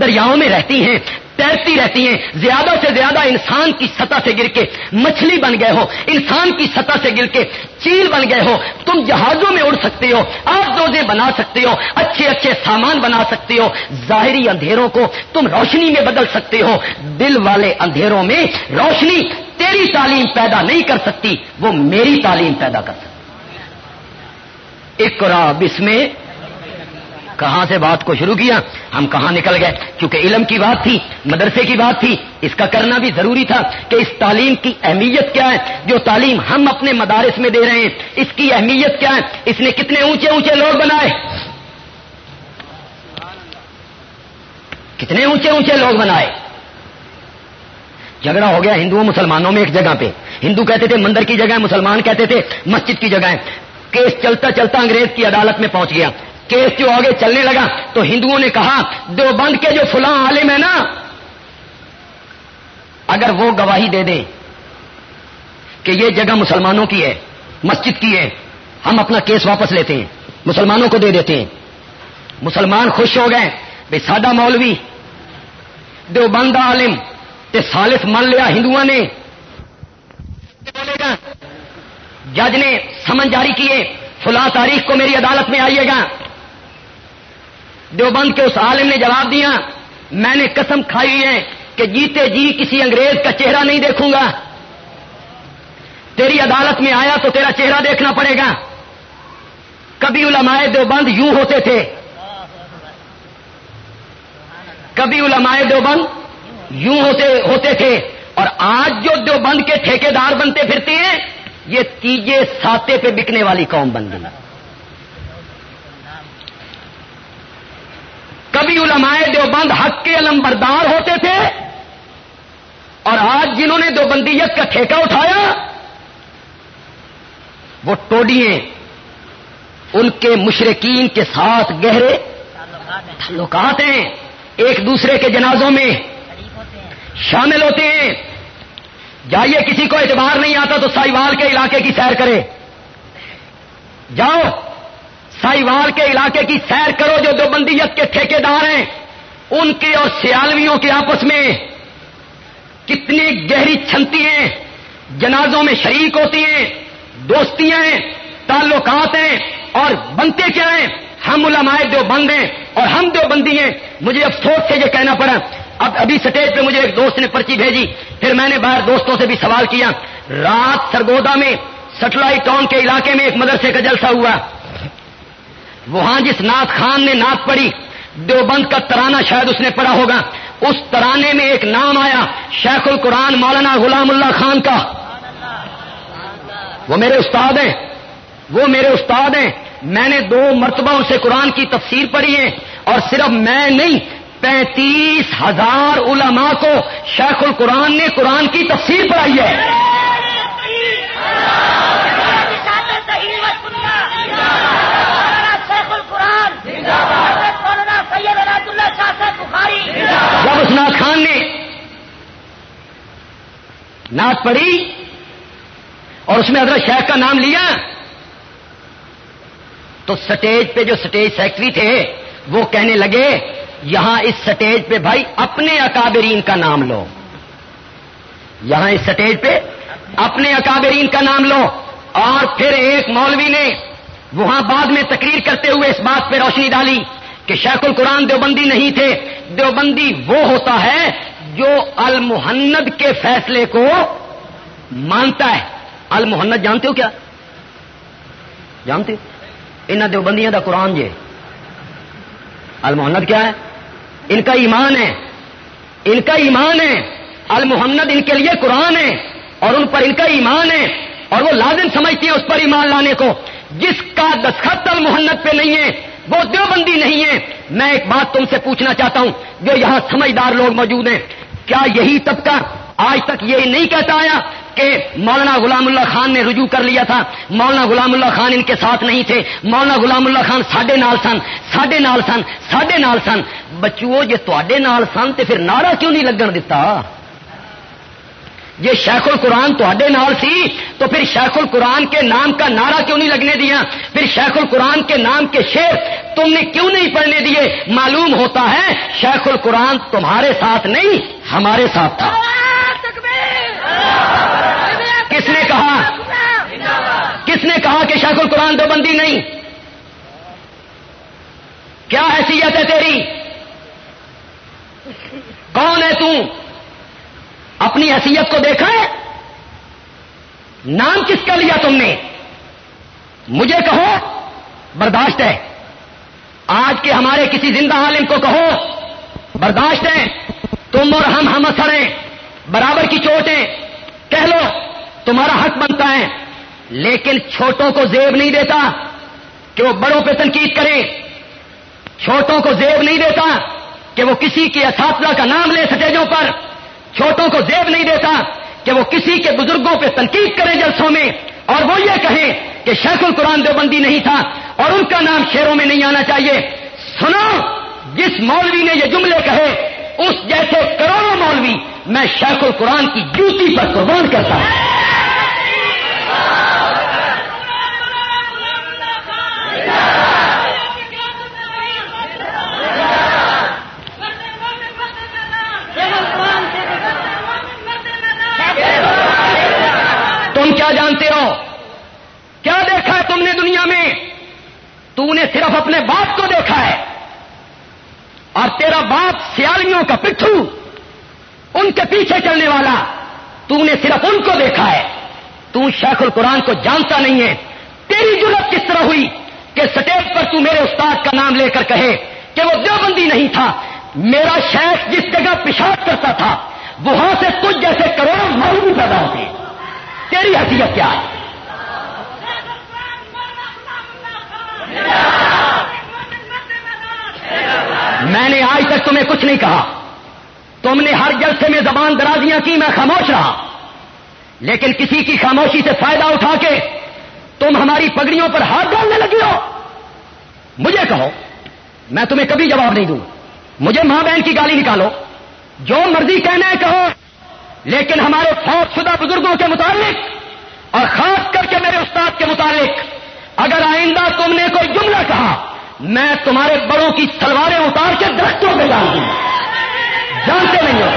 دریاؤں میں رہتی ہیں۔ تیرتی رہتی ہیں، زیادہ سے زیادہ انسان کی سطح سے گر کے مچھلی بن گئے ہو، انسان کی سطح سے گر کے چیل بن گئے ہو۔ تم جہازوں میں اڑ سکتے ہو آپ دوزے بنا سکتے ہو، اچھے اچھے سامان بنا سکتے ہو، ظاہری اندھیروں کو تم روشنی میں بدل سکتے ہو۔ دل والے اندھیروں میں روشنی تیری تعلیم پیدا نہیں کر سکتی، وہ میری تعلیم پیدا کر سکتی۔ ایک بس میں کہاں سے بات کو شروع کیا؟ ہم کہاں نکل گئے؟ کیونکہ علم کی بات تھی، مدرسے کی بات تھی، اس کا کرنا بھی ضروری تھا کہ اس تعلیم کی اہمیت کیا ہے؟ جو تعلیم ہم اپنے مدارس میں دے رہے ہیں، اس کی اہمیت کیا ہے؟ اس نے کتنے اونچے اونچے لوگ بنائے؟ کتنے اونچے اونچے لوگ بنائے؟ جھگڑا ہو گیا ہندوؤں مسلمانوں میں ایک جگہ پہ۔ ہندو کہتے تھے مندر کی جگہ مسلمان کہتے تھے مسجد کی جگہ کیس چلتا چلتا انگریز کی عدالت میں پہنچ گیا۔ کیس جو آگے چلنے لگا تو ہندوؤں نے کہا دو بند کے جو فلاں عالم ہے نا، اگر وہ گواہی دے دیں کہ یہ جگہ مسلمانوں کی ہے، مسجد کی ہے، ہم اپنا کیس واپس لیتے ہیں، مسلمانوں کو دے دیتے ہیں۔ مسلمان خوش ہو گئے بھائی سادہ مولوی دو بند عالم، تے سالس مان لیا ہندو نے۔ جج نے سمن جاری کیے، فلاں تاریخ کو میری عدالت میں آئیے گا۔ دیوبند کے اس عالم نے جواب دیا، میں نے قسم کھائی ہے کہ جیتے جی کسی انگریز کا چہرہ نہیں دیکھوں گا۔ تیری عدالت میں آیا تو تیرا چہرہ دیکھنا پڑے گا۔ کبھی علماء دیوبند یوں ہوتے تھے۔ کبھی علماء دیوبند یوں ہوتے ہوتے تھے۔ اور آج جو دیوبند کے ٹھیکیدار بنتے پھرتے ہیں، یہ تیجے ساتے پہ بکنے والی قوم بن گئی۔ کبھی علماء دیوبند حق کے علم بردار ہوتے تھے اور آج جنہوں نے دیوبندیت کا ٹھیکہ اٹھایا، وہ ٹوڈیے ان کے مشرقین کے ساتھ گہرے تعلقات ہیں، ایک دوسرے کے جنازوں میں شامل ہوتے ہیں۔ جائیے، کسی کو اعتبار نہیں آتا تو سائیوال کے علاقے کی سیر کرے۔ جاؤ سائیوال کے علاقے کی سیر کرو جو دو بندیت کے ٹھیکے دار ہیں۔ ان کے اور سیالویوں کے آپس میں کتنی گہری چھنتی ہیں، جنازوں میں شریک ہوتی ہیں، دوستیاں ہیں، تعلقات ہیں اور بنتے کیا ہیں۔ ہم علماء دو بند ہیں اور ہم دو بندی ہیں۔ مجھے افسوس سے یہ کہنا پڑا۔ اب ابھی سٹیج پہ مجھے ایک دوست نے پرچی بھیجی، پھر میں نے باہر دوستوں سے بھی سوال کیا۔ رات سرگودا میں سٹلائٹ ٹاؤن کے علاقے میں ایک مدرسے کا جلسہ ہوا۔ وہاں جس نات خان نے نعت پڑھی، دیوبند کا ترانہ شاید اس نے پڑھا ہوگا، اس ترانے میں ایک نام آیا، شیخ القرآن مولانا غلام اللہ خان کا۔ وہ میرے استاد ہیں، وہ میرے استاد ہیں۔ میں نے دو مرتبہ ان سے قرآن کی تفسیر پڑھی ہے اور صرف میں نہیں، پینتیس ہزار علماء کو شیخ القرآن نے قرآن کی تفسیر پڑھائی ہے۔ جب اس نات خان نے نعت پڑھی اور اس میں حضرت شیخ کا نام لیا، تو سٹیج پہ جو سٹیج سیکٹری تھے، وہ کہنے لگے، یہاں اس سٹیج پہ بھائی اپنے اکابرین کا نام لو۔ یہاں اس سٹیج پہ اپنے اکابرین کا نام لو۔ اور پھر ایک مولوی نے وہاں بعد میں تقریر کرتے ہوئے اس بات پہ روشنی ڈالی کہ شیخ القرآن دیوبندی نہیں تھے۔ دیوبندی وہ ہوتا ہے جو المحند کے فیصلے کو مانتا ہے۔ المحند جانتے ہو کیا؟ جانتے؟ ان دیوبندیاں دا قرآن جے المحند کیا ہے؟ ان کا ایمان ہے۔ ان کا ایمان ہے۔ المحمد ان کے لیے قرآن ہے اور ان پر ان کا ایمان ہے اور وہ لازم سمجھتی ہیں اس پر ایمان لانے کو۔ جس کا دستخط المحنت پہ نہیں ہے، وہ دیوبندی نہیں ہے۔ میں ایک بات تم سے پوچھنا چاہتا ہوں، جو یہاں سمجھدار لوگ موجود ہیں، کیا یہی طبقہ آج تک یہ نہیں کہتا آیا کہ مولانا غلام اللہ خان نے رجوع کر لیا تھا؟ مولانا غلام اللہ خان ان کے ساتھ نہیں تھے۔ مولانا غلام اللہ خان ساڈے نال سن، ساڈے نال سن، ساڈے نال سن۔ بچو جی تے نال سن تو پھر نعرہ کیوں نہیں لگن دتا؟ یہ شیخ القرآن تے نال سی، تو پھر شیخ القرآن کے نام کا نعرہ کیوں نہیں لگنے دیا؟ پھر شیخ القرآن کے نام کے شیر تم نے کیوں نہیں پڑھنے دیے؟ معلوم ہوتا ہے شیخ القرآن تمہارے ساتھ نہیں، ہمارے ساتھ تھا۔ کس نے کہا؟ کس نے کہا کہ شیخ القرآن دو بندی نہیں؟ کیا حیثیت ہے تیری؟ کون ہے تم اپنی حیثیت کو دیکھا ہے؟ نام کس کا لیا تم نے؟ مجھے کہو، برداشت ہے۔ آج کے ہمارے کسی زندہ عالم کو کہو، برداشت ہے۔ تم اور ہم ہم اثر ہیں، برابر کی چوٹیں کہہ لو، تمہارا حق بنتا ہے۔ لیکن چھوٹوں کو زیب نہیں دیتا کہ وہ بڑوں پہ تنقید کریں۔ چھوٹوں کو زیب نہیں دیتا کہ وہ کسی کے اساتذہ کا نام لے سٹیجوں پر۔ چھوٹوں کو زیب نہیں دیتا کہ وہ کسی کے بزرگوں پہ تنقید کریں جلسوں میں اور وہ یہ کہیں کہ شیخ القرآن دیوبندی نہیں تھا اور ان کا نام شیروں میں نہیں آنا چاہیے سنو جس مولوی نے یہ جملے کہے اس جیسے کروڑوں مولوی میں شیخ القرآن کی جوتی پر قربان کرتا ہوں تم کیا جانتے ہو؟ کیا دیکھا ہے تم نے دنیا میں؟ تو نے صرف اپنے باپ کو دیکھا ہے۔ اور تیرا باپ سیالیوں کا پٹھو، ان کے پیچھے چلنے والا، تو نے صرف ان کو دیکھا ہے۔ تو شیخ القرآن کو جانتا نہیں ہے۔ تیری ضرورت کس طرح ہوئی کہ سٹیج پر تو میرے استاد کا نام لے کر کہے کہ وہ دیوبندی نہیں تھا۔ میرا شیخ جس جگہ پیشاب کرتا تھا، وہاں سے کچھ جیسے کروڑوں مولوی پیدا ہوتے۔ تیری حیثیت کیا ہے؟ میں نے آج تک تمہیں کچھ نہیں کہا۔ تم نے ہر جلسے میں زبان درازیاں کی، میں خاموش رہا۔ لیکن کسی کی خاموشی سے فائدہ اٹھا کے تم ہماری پگڑیوں پر ہاتھ ڈالنے لگی ہو۔ مجھے کہو، میں تمہیں کبھی جواب نہیں دوں۔ مجھے ماں بہن کی گالی نکالو۔ جو مرضی کہنا ہے کہو۔ لیکن ہمارے فوج شدہ بزرگوں کے متعلق اور خاص کر کے میرے استاد کے متعلق اگر آئندہ تم نے کوئی جملہ کہا، میں تمہارے بڑوں کی سلواریں اتار کے درختوں پہ ڈال دوں۔ جانتے نہیں ہو۔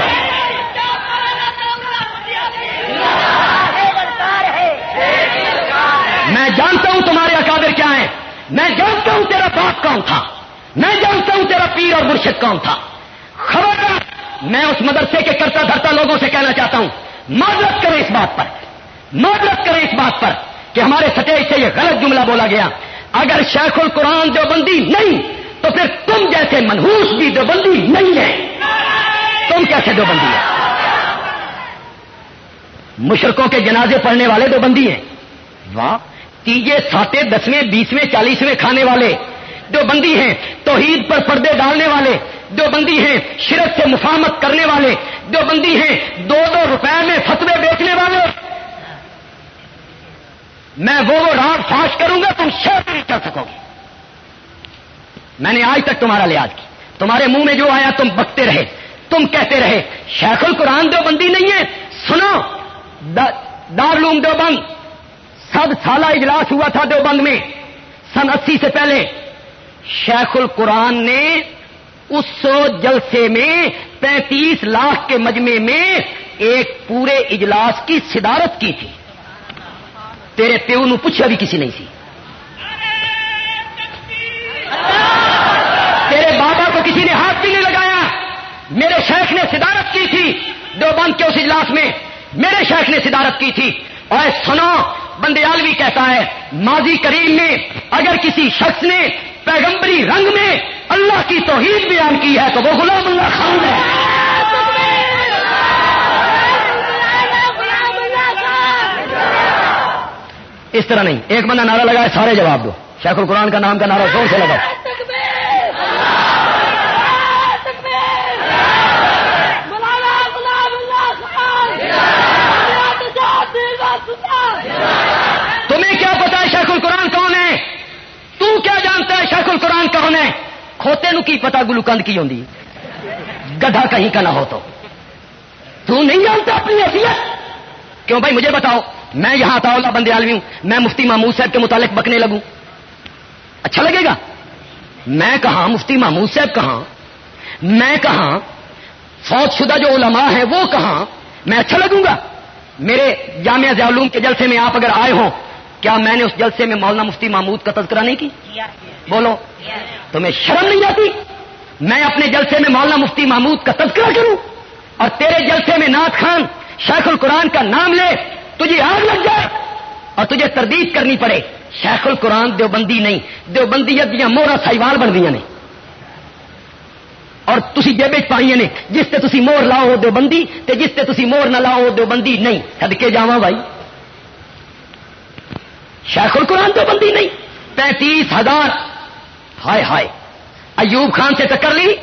میں جانتا ہوں تمہارے اکادر کیا ہیں۔ میں جانتا ہوں تیرا باپ کون تھا۔ میں جانتا ہوں تیرا پیر اور مرشد کون تھا۔ خبر میں اس مدرسے کے کرتا دھرتا لوگوں سے کہنا چاہتا ہوں، معذرت کریں اس بات پر، معذرت کریں اس بات پر کہ ہمارے سٹیج سے یہ غلط جملہ بولا گیا۔ اگر شیخ القرآن دیوبندی نہیں، تو پھر تم جیسے منہوس بھی دیوبندی نہیں ہے تم کیسے دیوبندی ہے مشرقوں کے جنازے پڑھنے والے دیوبندی ہیں۔ واہ، تیجے ساتے دسویں، بیسویں، چالیسویں کھانے والے جو بندی ہیں، توحید پر پردے ڈالنے والے جو بندی ہیں شرک سے مفاہمت کرنے والے، جو بندی ہیں دو دو روپے میں فتوے بیچنے والے۔ میں وہ راگ فاش کروں گا، تم شہر نہیں کر سکو گے۔ میں نے آج تک تمہارا لحاظ کی تمہارے منہ میں جو آیا، تم بکتے رہے۔ تم کہتے رہے، شیخ القرآن دو بندی نہیں ہے، سنو۔ دارلوم دو بند سب سالہ اجلاس ہوا تھا دیوبند میں۔ سن اسی سے پہلے شیخ القرآن نے اس سو جلسے میں پینتیس لاکھ کے مجمے میں ایک پورے اجلاس کی صدارت کی تھی۔ تیرے پیو نو پوچھا بھی کسی نہیں سی تیرے بابا کو کسی نے ہاتھ بھی نہیں لگایا۔ میرے شیخ نے صدارت کی تھی دو بند کے اس اجلاس میں۔ میرے شیخ نے صدارت کی تھی۔ اور سنو بندیالوی کہتا ہے، ماضی کریم میں اگر کسی شخص نے پیغمبری رنگ میں اللہ کی توحید بیان کی ہے تو وہ غلام اللہ خان ہے۔ اس طرح نہیں۔ ایک بندہ نعرہ لگائے سارے جواب دو۔ شیخ القرآن کا نام کا نعرہ زور سے لگاؤ۔ تمہیں کیا پتا ہے شیخ القرآن کون ہے؟ تو کیا جانتا ہے شیخ القرآن کون ہے؟ کھوتے نو کی پتا گلوکند کی ہوندی؟ گدھا کہیں کا نہ ہو تو۔ تو نہیں جانتا اپنی حیثیت؟ کیوں بھائی مجھے بتاؤ، میں یہاں تھا اللہ بندے عالمی ہوں، میں مفتی محمود صاحب کے متعلق بکنے لگوں۔ اچھا لگے گا؟ میں کہاں مفتی محمود صاحب کہاں؟ میں کہاں فوج شدہ جو علماء ہیں وہ کہاں؟ میں اچھا لگوں گا۔ میرے جامعہ ضیاء کے جلسے میں آپ اگر آئے ہوں کیا میں نے اس جلسے میں مولانا مفتی محمود کا تذکرہ نہیں کی؟ بولو۔ تمہیں شرم نہیں آتی؟ میں اپنے جلسے میں مولانا مفتی محمود کا تذکرہ کروں اور تیرے جلسے میں نعت خان شیخ القرآن کا نام لے، تجھے آگ لگ جائے اور تجھے تردید کرنی پڑے۔ شیخ القرآن دیوبندی نہیں، دیوبندیت دیا مورا سائیوال بن گیا نے۔ اور تھی جیبے پائی نے، جس سے تھی مور لاؤ دیوبندی، تے جس سے تھی مور نہ لاؤ دیوبندی نہیں۔ سدکے جا بھائی۔ شیخ القرآن بندی نہیں۔ پینتیس ہزار۔ ہائے ہائے۔ ایوب خان سے ٹکر لی۔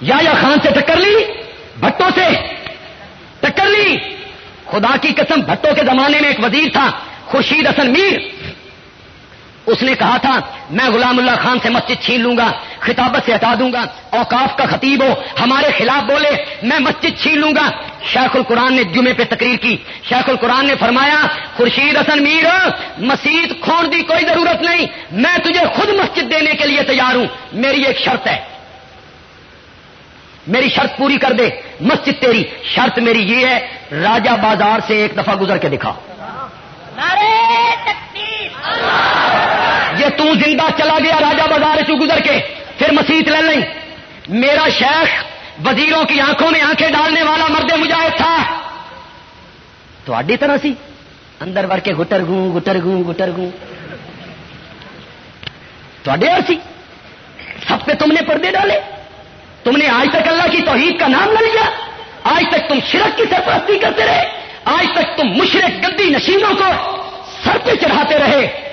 یا خان سے ٹکر لی۔ بھٹوں سے ٹکر لی۔ خدا کی قسم بھٹوں کے زمانے میں ایک وزیر تھا، خورشید حسن میر۔ اس نے کہا تھا، میں غلام اللہ خان سے مسجد چھین لوں گا، خطابت سے ہٹا دوں گا، اوقاف کا خطیب ہو، ہمارے خلاف بولے، میں مسجد چھین لوں گا۔ شیخ القرآن نے جمعے پہ تقریر کی۔ شیخ القرآن نے فرمایا، خورشید حسن میر، مسجد کھون دی کوئی ضرورت نہیں، میں تجھے خود مسجد دینے کے لیے تیار ہوں۔ میری ایک شرط ہے۔ میری شرط پوری کر دے۔ مسجد تیری۔ شرط میری یہ ہے، راجہ بازار سے ایک دفعہ گزر کے دکھا۔ یہ تو زندہ چلا گیا راجہ بازار سے گزر کے؟ پھر مسیت لے لیں۔ میرا شیخ وزیروں کی آنکھوں میں آنکھیں ڈالنے والا مرد مجاہد تھا۔ تو آڈی طرح سی۔ اندر ور کے گٹر گوں گٹر گوں گٹر گوں۔ تو سی۔ سب پہ تم نے پردے ڈالے۔ تم نے آج تک اللہ کی توحید کا نام نہ لیا۔ آج تک تم شرک کی سرپرستی کرتے رہے۔ آج تک تم مشرق گندی نشینوں کو سر پہ چڑھاتے رہے۔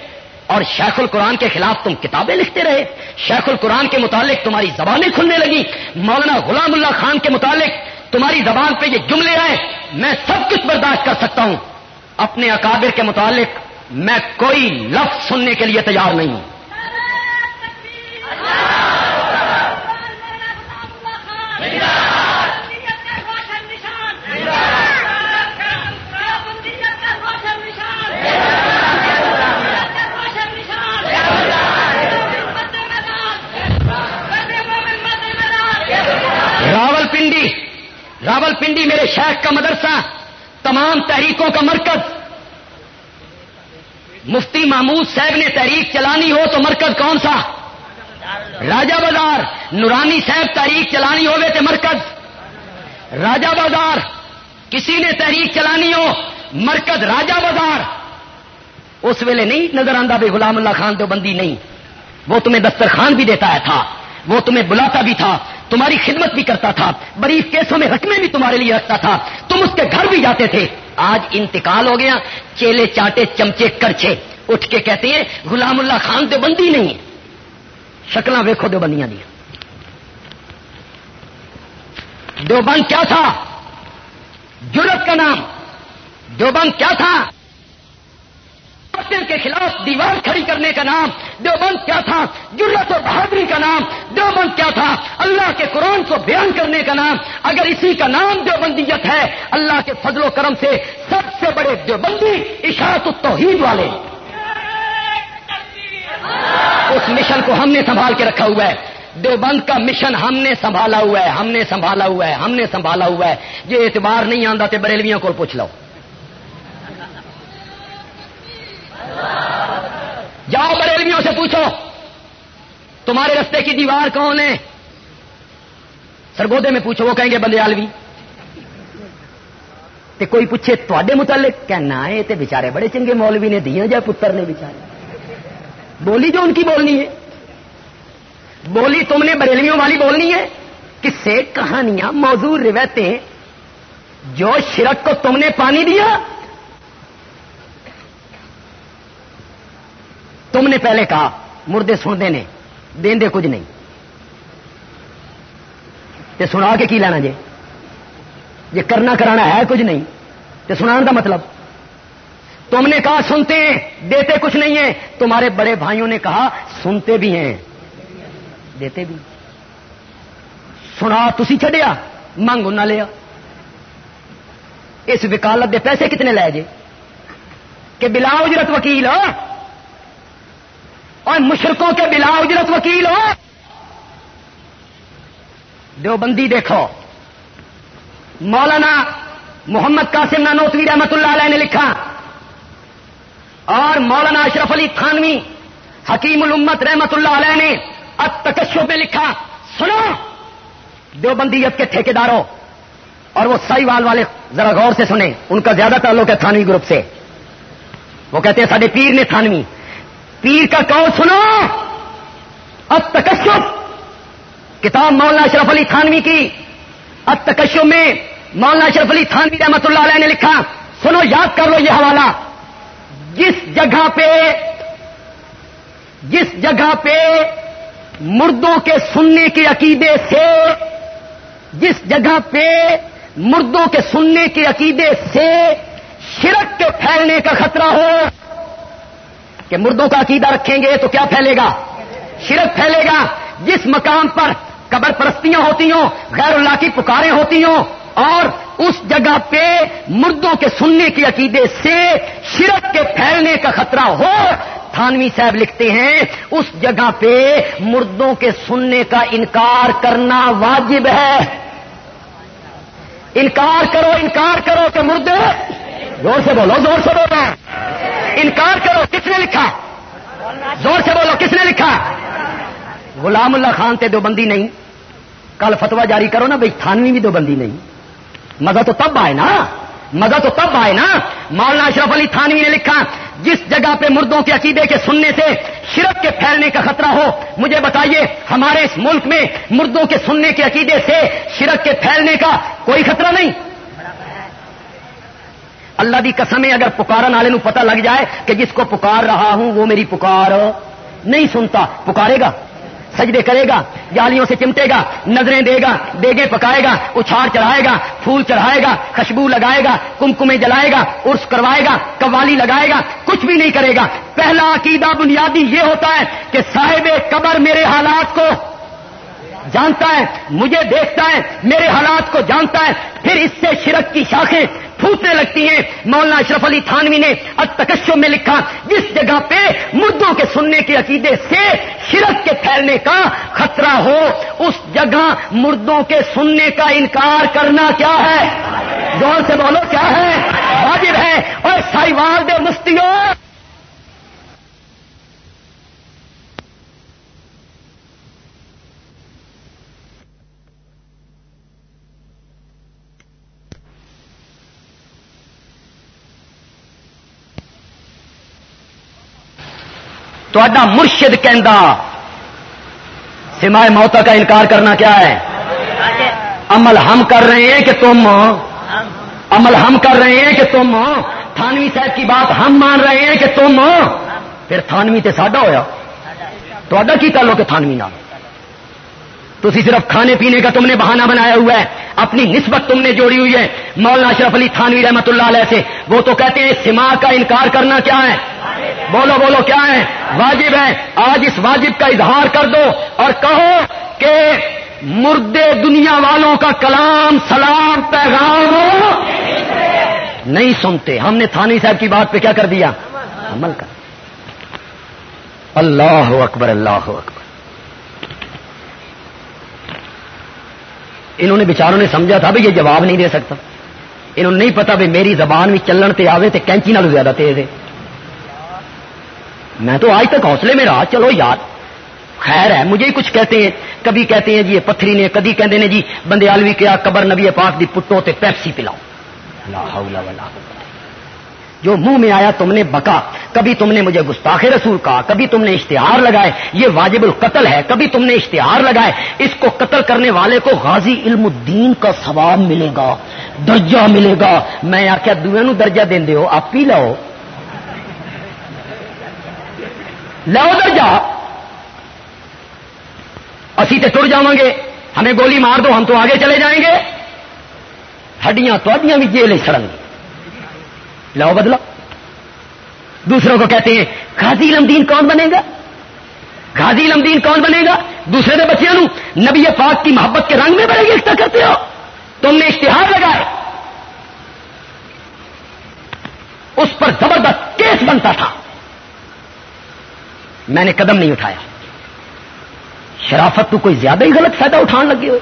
اور شیخ القرآن کے خلاف تم کتابیں لکھتے رہے شیخ القرآن کے متعلق تمہاری زبانیں کھلنے لگی مولانا غلام اللہ خان کے متعلق تمہاری زبان پہ یہ جملے آئے میں سب کچھ برداشت کر سکتا ہوں اپنے اکابر کے متعلق میں کوئی لفظ سننے کے لیے تیار نہیں ہوں راول راول پنڈی میرے شیخ کا مدرسہ، تمام تحریکوں کا مرکز۔ مفتی محمود صاحب نے تحریک چلانی ہو تو مرکز کون سا؟ راجا بازار۔ نورانی صاحب تحریک چلانی ہوگے تو مرکز۔ راجا بازار۔ کسی نے تحریک چلانی ہو، مرکز راجا بازار۔ اس ویلے نہیں نظر آتا بھائی غلام اللہ خان تو بندی نہیں۔ وہ تمہیں دسترخوان بھی دیتا ہے تھا، وہ تمہیں بلاتا بھی تھا۔ تمہاری خدمت بھی کرتا تھا بڑی کیسوں میں رقمیں بھی تمہارے لیے رکھتا تھا۔ تم اس کے گھر بھی جاتے تھے۔ آج انتقال ہو گیا، چیلے چاٹے چمچے کرچے اٹھ کے کہتے ہیں، غلام اللہ خان تو بندی نہیں شکل ویکو دو بندیاں دیا۔ دیوبند کیا تھا؟ جرت کا نام۔ دیوبند کیا تھا؟ کے خلاف دیوار کھڑی کرنے کا نام، دیوبند کیا تھا؟ جرت اور بہادری کا نام، دیوبند کیا تھا؟ اللہ کے قرآن کو بیان کرنے کا نام۔ اگر اسی کا نام دیوبندیت ہے، اللہ کے فضل و کرم سے سب سے بڑے دیوبندی اشاعت التوحید والے۔ اس مشن کو ہم نے سنبھال کے رکھا ہوا ہے۔ دیوبند کا مشن ہم نے سنبھالا ہوا ہے، ہم نے سنبھالا ہوا ہے، ہم نے سنبھالا ہوا ہے۔ یہ اعتبار نہیں آتا تو بریلویوں کو پوچھ لو۔ جاؤ بریلویوں سے پوچھو، تمہارے رستے کی دیوار کون ہے؟ سرگودے میں پوچھو، وہ کہیں گے بندیالوی تے کوئی پوچھے تے متعلق؟ کہنا ہے تے بےچارے بڑے چنگے مولوی نے دیا جائے پتر نے بےچارے بولی جو ان کی بولنی ہے۔ بولی تم نے بریلیوں والی بولنی ہے کس سے کہانیاں، موضوع، روایتیں جو شرک کو تم نے پانی دیا تم نے پہلے کہا، مردے سن دے نے دین دے کچھ نہیں۔ تے سنا کے کی لینا جی یہ کرنا کرانا ہے کچھ نہیں، تے سنا کا مطلب۔ تم نے کہا، سنتے ہیں، دیتے کچھ نہیں ہے تمہارے بڑے بھائیوں نے کہا، سنتے بھی ہیں۔ دیتے بھی۔ سنا تھی چڈیا منگ نہ لیا۔ اس وکالت دے پیسے کتنے لے جے؟ کہ بلا اجرت وکیل ہو اور مشرقوں کے بلا اجرت وکیل ہو۔ دیوبندی دیکھو۔ مولانا محمد قاسم نانوتوی رحمت اللہ علیہ نے لکھا۔ اور مولانا اشرف علی تھانوی، حکیم الامت رحمت اللہ علیہ نے اب میں لکھا۔ سنو۔ دیوبندیت کے ٹھیکیداروں، اور وہ سائی وال والے ذرا غور سے سنیں، ان کا زیادہ تعلق ہے تھانوی گروپ سے۔ وہ کہتے ہیں سارے پیر نے تھانوی۔ پیر کا کون سنو؟ اب تکشف۔ کتاب مولانا اشرف علی تھانوی کی۔ اب تکشف میں مولانا اشرف علی تھانوی رحمت اللہ علیہ نے لکھا۔ سنو، یاد کر لو یہ حوالہ۔ جس جگہ پہ، جس جگہ پہ مردوں کے سننے کے عقیدے سے، جس جگہ پہ مردوں کے سننے کے عقیدے سے شرک کے پھیلنے کا خطرہ ہو کہ مردوں کا عقیدہ رکھیں گے تو کیا پھیلے گا؟ شرک پھیلے گا۔ جس مقام پر قبر پرستیاں ہوتی ہوں، غیر اللہ کی پکاریں ہوتی ہوں، اور اس جگہ پہ مردوں کے سننے کے عقیدے سے شرک کے پھیلنے کا خطرہ ہو، تھانوی صاحب لکھتے ہیں، اس جگہ پہ مردوں کے سننے کا انکار کرنا واجب ہے۔ انکار کرو انکار کرو کہ مردے زور سے بولو، زور سے بولو۔ انکار کرو، کس نے لکھا؟ زور سے بولو، کس نے لکھا؟ غلام اللہ خان تے دو بندی نہیں۔ کل فتوا جاری کرو نا بھائی تھانوی بھی دو بندی نہیں۔ مزہ تو تب آئے نا۔ مزہ تو تب آئے نا۔ مولانا اشرف علی تھانوی نے لکھا، جس جگہ پہ مردوں کے عقیدے کے سننے سے شرک کے پھیلنے کا خطرہ ہو، مجھے بتائیے، ہمارے اس ملک میں مردوں کے سننے کے عقیدے سے شرک کے پھیلنے کا کوئی خطرہ نہیں؟ اللہ دی قسمیں اگر پکارن والے پتہ لگ جائے کہ جس کو پکار رہا ہوں، وہ میری پکار نہیں سنتا۔ پکارے گا، سجدے کرے گا، جالیوں سے چمٹے گا، نظریں دے گا دیگے پکائے گا، اچھاڑ چڑھائے گا، پھول چڑھائے گا، خوشبو لگائے گا، کمکمے جلائے گا ارس کروائے گا، قوالی لگائے گا، کچھ بھی نہیں کرے گا۔ پہلا عقیدہ بنیادی یہ ہوتا ہے کہ صاحب قبر میرے حالات کو جانتا ہے، مجھے دیکھتا ہے، میرے حالات کو جانتا ہے، پھر اس سے شرک کی شاخیں پھوٹنے لگتی ہیں۔ مولانا اشرف علی تھانوی نے اتکشوں میں لکھا، جس جگہ پہ مردوں کے سننے کے عقیدے سے شرک کے پھیلنے کا خطرہ ہو، اس جگہ مردوں کے سننے کا انکار کرنا کیا ہے؟ زور سے بولو، کیا ہے؟ واجب ہے۔ اور سائیوال دے مستیوں! تا مرشد کہندا، سمائے موتا کا انکار کرنا کیا ہے؟ عمل ہم کر رہے ہیں کہ تم؟ عمل ہم کر رہے ہیں کہ تم؟ تھانوی صاحب کی بات ہم مان رہے ہیں کہ تم؟ پھر تھانوی تے ساڈا ہوا تو کی لو کہ تھانوی نام تھی صرف کھانے پینے کا تم نے بہانہ بنایا ہوا ہے، اپنی نسبت تم نے جوڑی ہوئی ہے۔ مولانا اشرف علی تھانوی رحمت اللہ علیہ سے۔ وہ تو کہتے ہیں سما کا انکار کرنا کیا ہے؟ بولو بولو، کیا ہے؟ واجب ہے۔ آج اس واجب کا اظہار کر دو اور کہو کہ مردے دنیا والوں کا کلام سلام پیغام نہیں سنتے۔ ہم نے تھانی صاحب کی بات پہ کیا کر دیا؟ عمل کر۔ اللہ اکبر اللہ اکبر۔ انہوں نے بچاروں نے سمجھا تھا بھائی یہ جواب نہیں دے سکتا۔ انہوں نے نہیں پتا بھی میری زبان بھی چلن تے آوے تے کینچی نال زیادہ تیز ہے۔ میں تو آج تک حوصلے میں رہا۔ چلو یار، خیر ہے، مجھے ہی کچھ کہتے ہیں۔ کبھی کہتے ہیں جی یہ پتھری نے کدی کہتے ہیں جی بندے آلوی کیا، قبر نبی پاک دی پٹو تے پیپسی پلاؤ۔ لا حول ولا جو منہ میں آیا تم نے بکا، کبھی تم نے مجھے گستاخ رسول کہا، کبھی تم نے اشتہار لگائے، یہ واجب القتل ہے، کبھی تم نے اشتہار لگائے، اس کو قتل کرنے والے کو غازی علم الدین کا ثواب ملے گا، درجہ ملے گا۔ میں آ کیا نو درجہ دیں ہو آپ پی لو۔ لو درجہ۔ اسی تے ٹر جاؤں گے، ہمیں گولی مار دو، ہم تو آگے چلے جائیں گے۔ ہڈیاں تو بھی جیل سڑن گی۔ لاؤ بدلا دوسروں کو کہتے ہیں، غازی لمدین کون بنے گا؟ غازی لمدین کون بنے گا؟ دوسرے کے بچوں نبی پاک کی محبت کے رنگ میں بڑے گی کرتے ہو۔ تم نے اشتہار لگائے۔ اس پر زبردست کیس بنتا تھا۔ میں نے قدم نہیں اٹھایا۔ شرافت تو کوئی زیادہ ہی غلط فائدہ اٹھان لگے ہوئے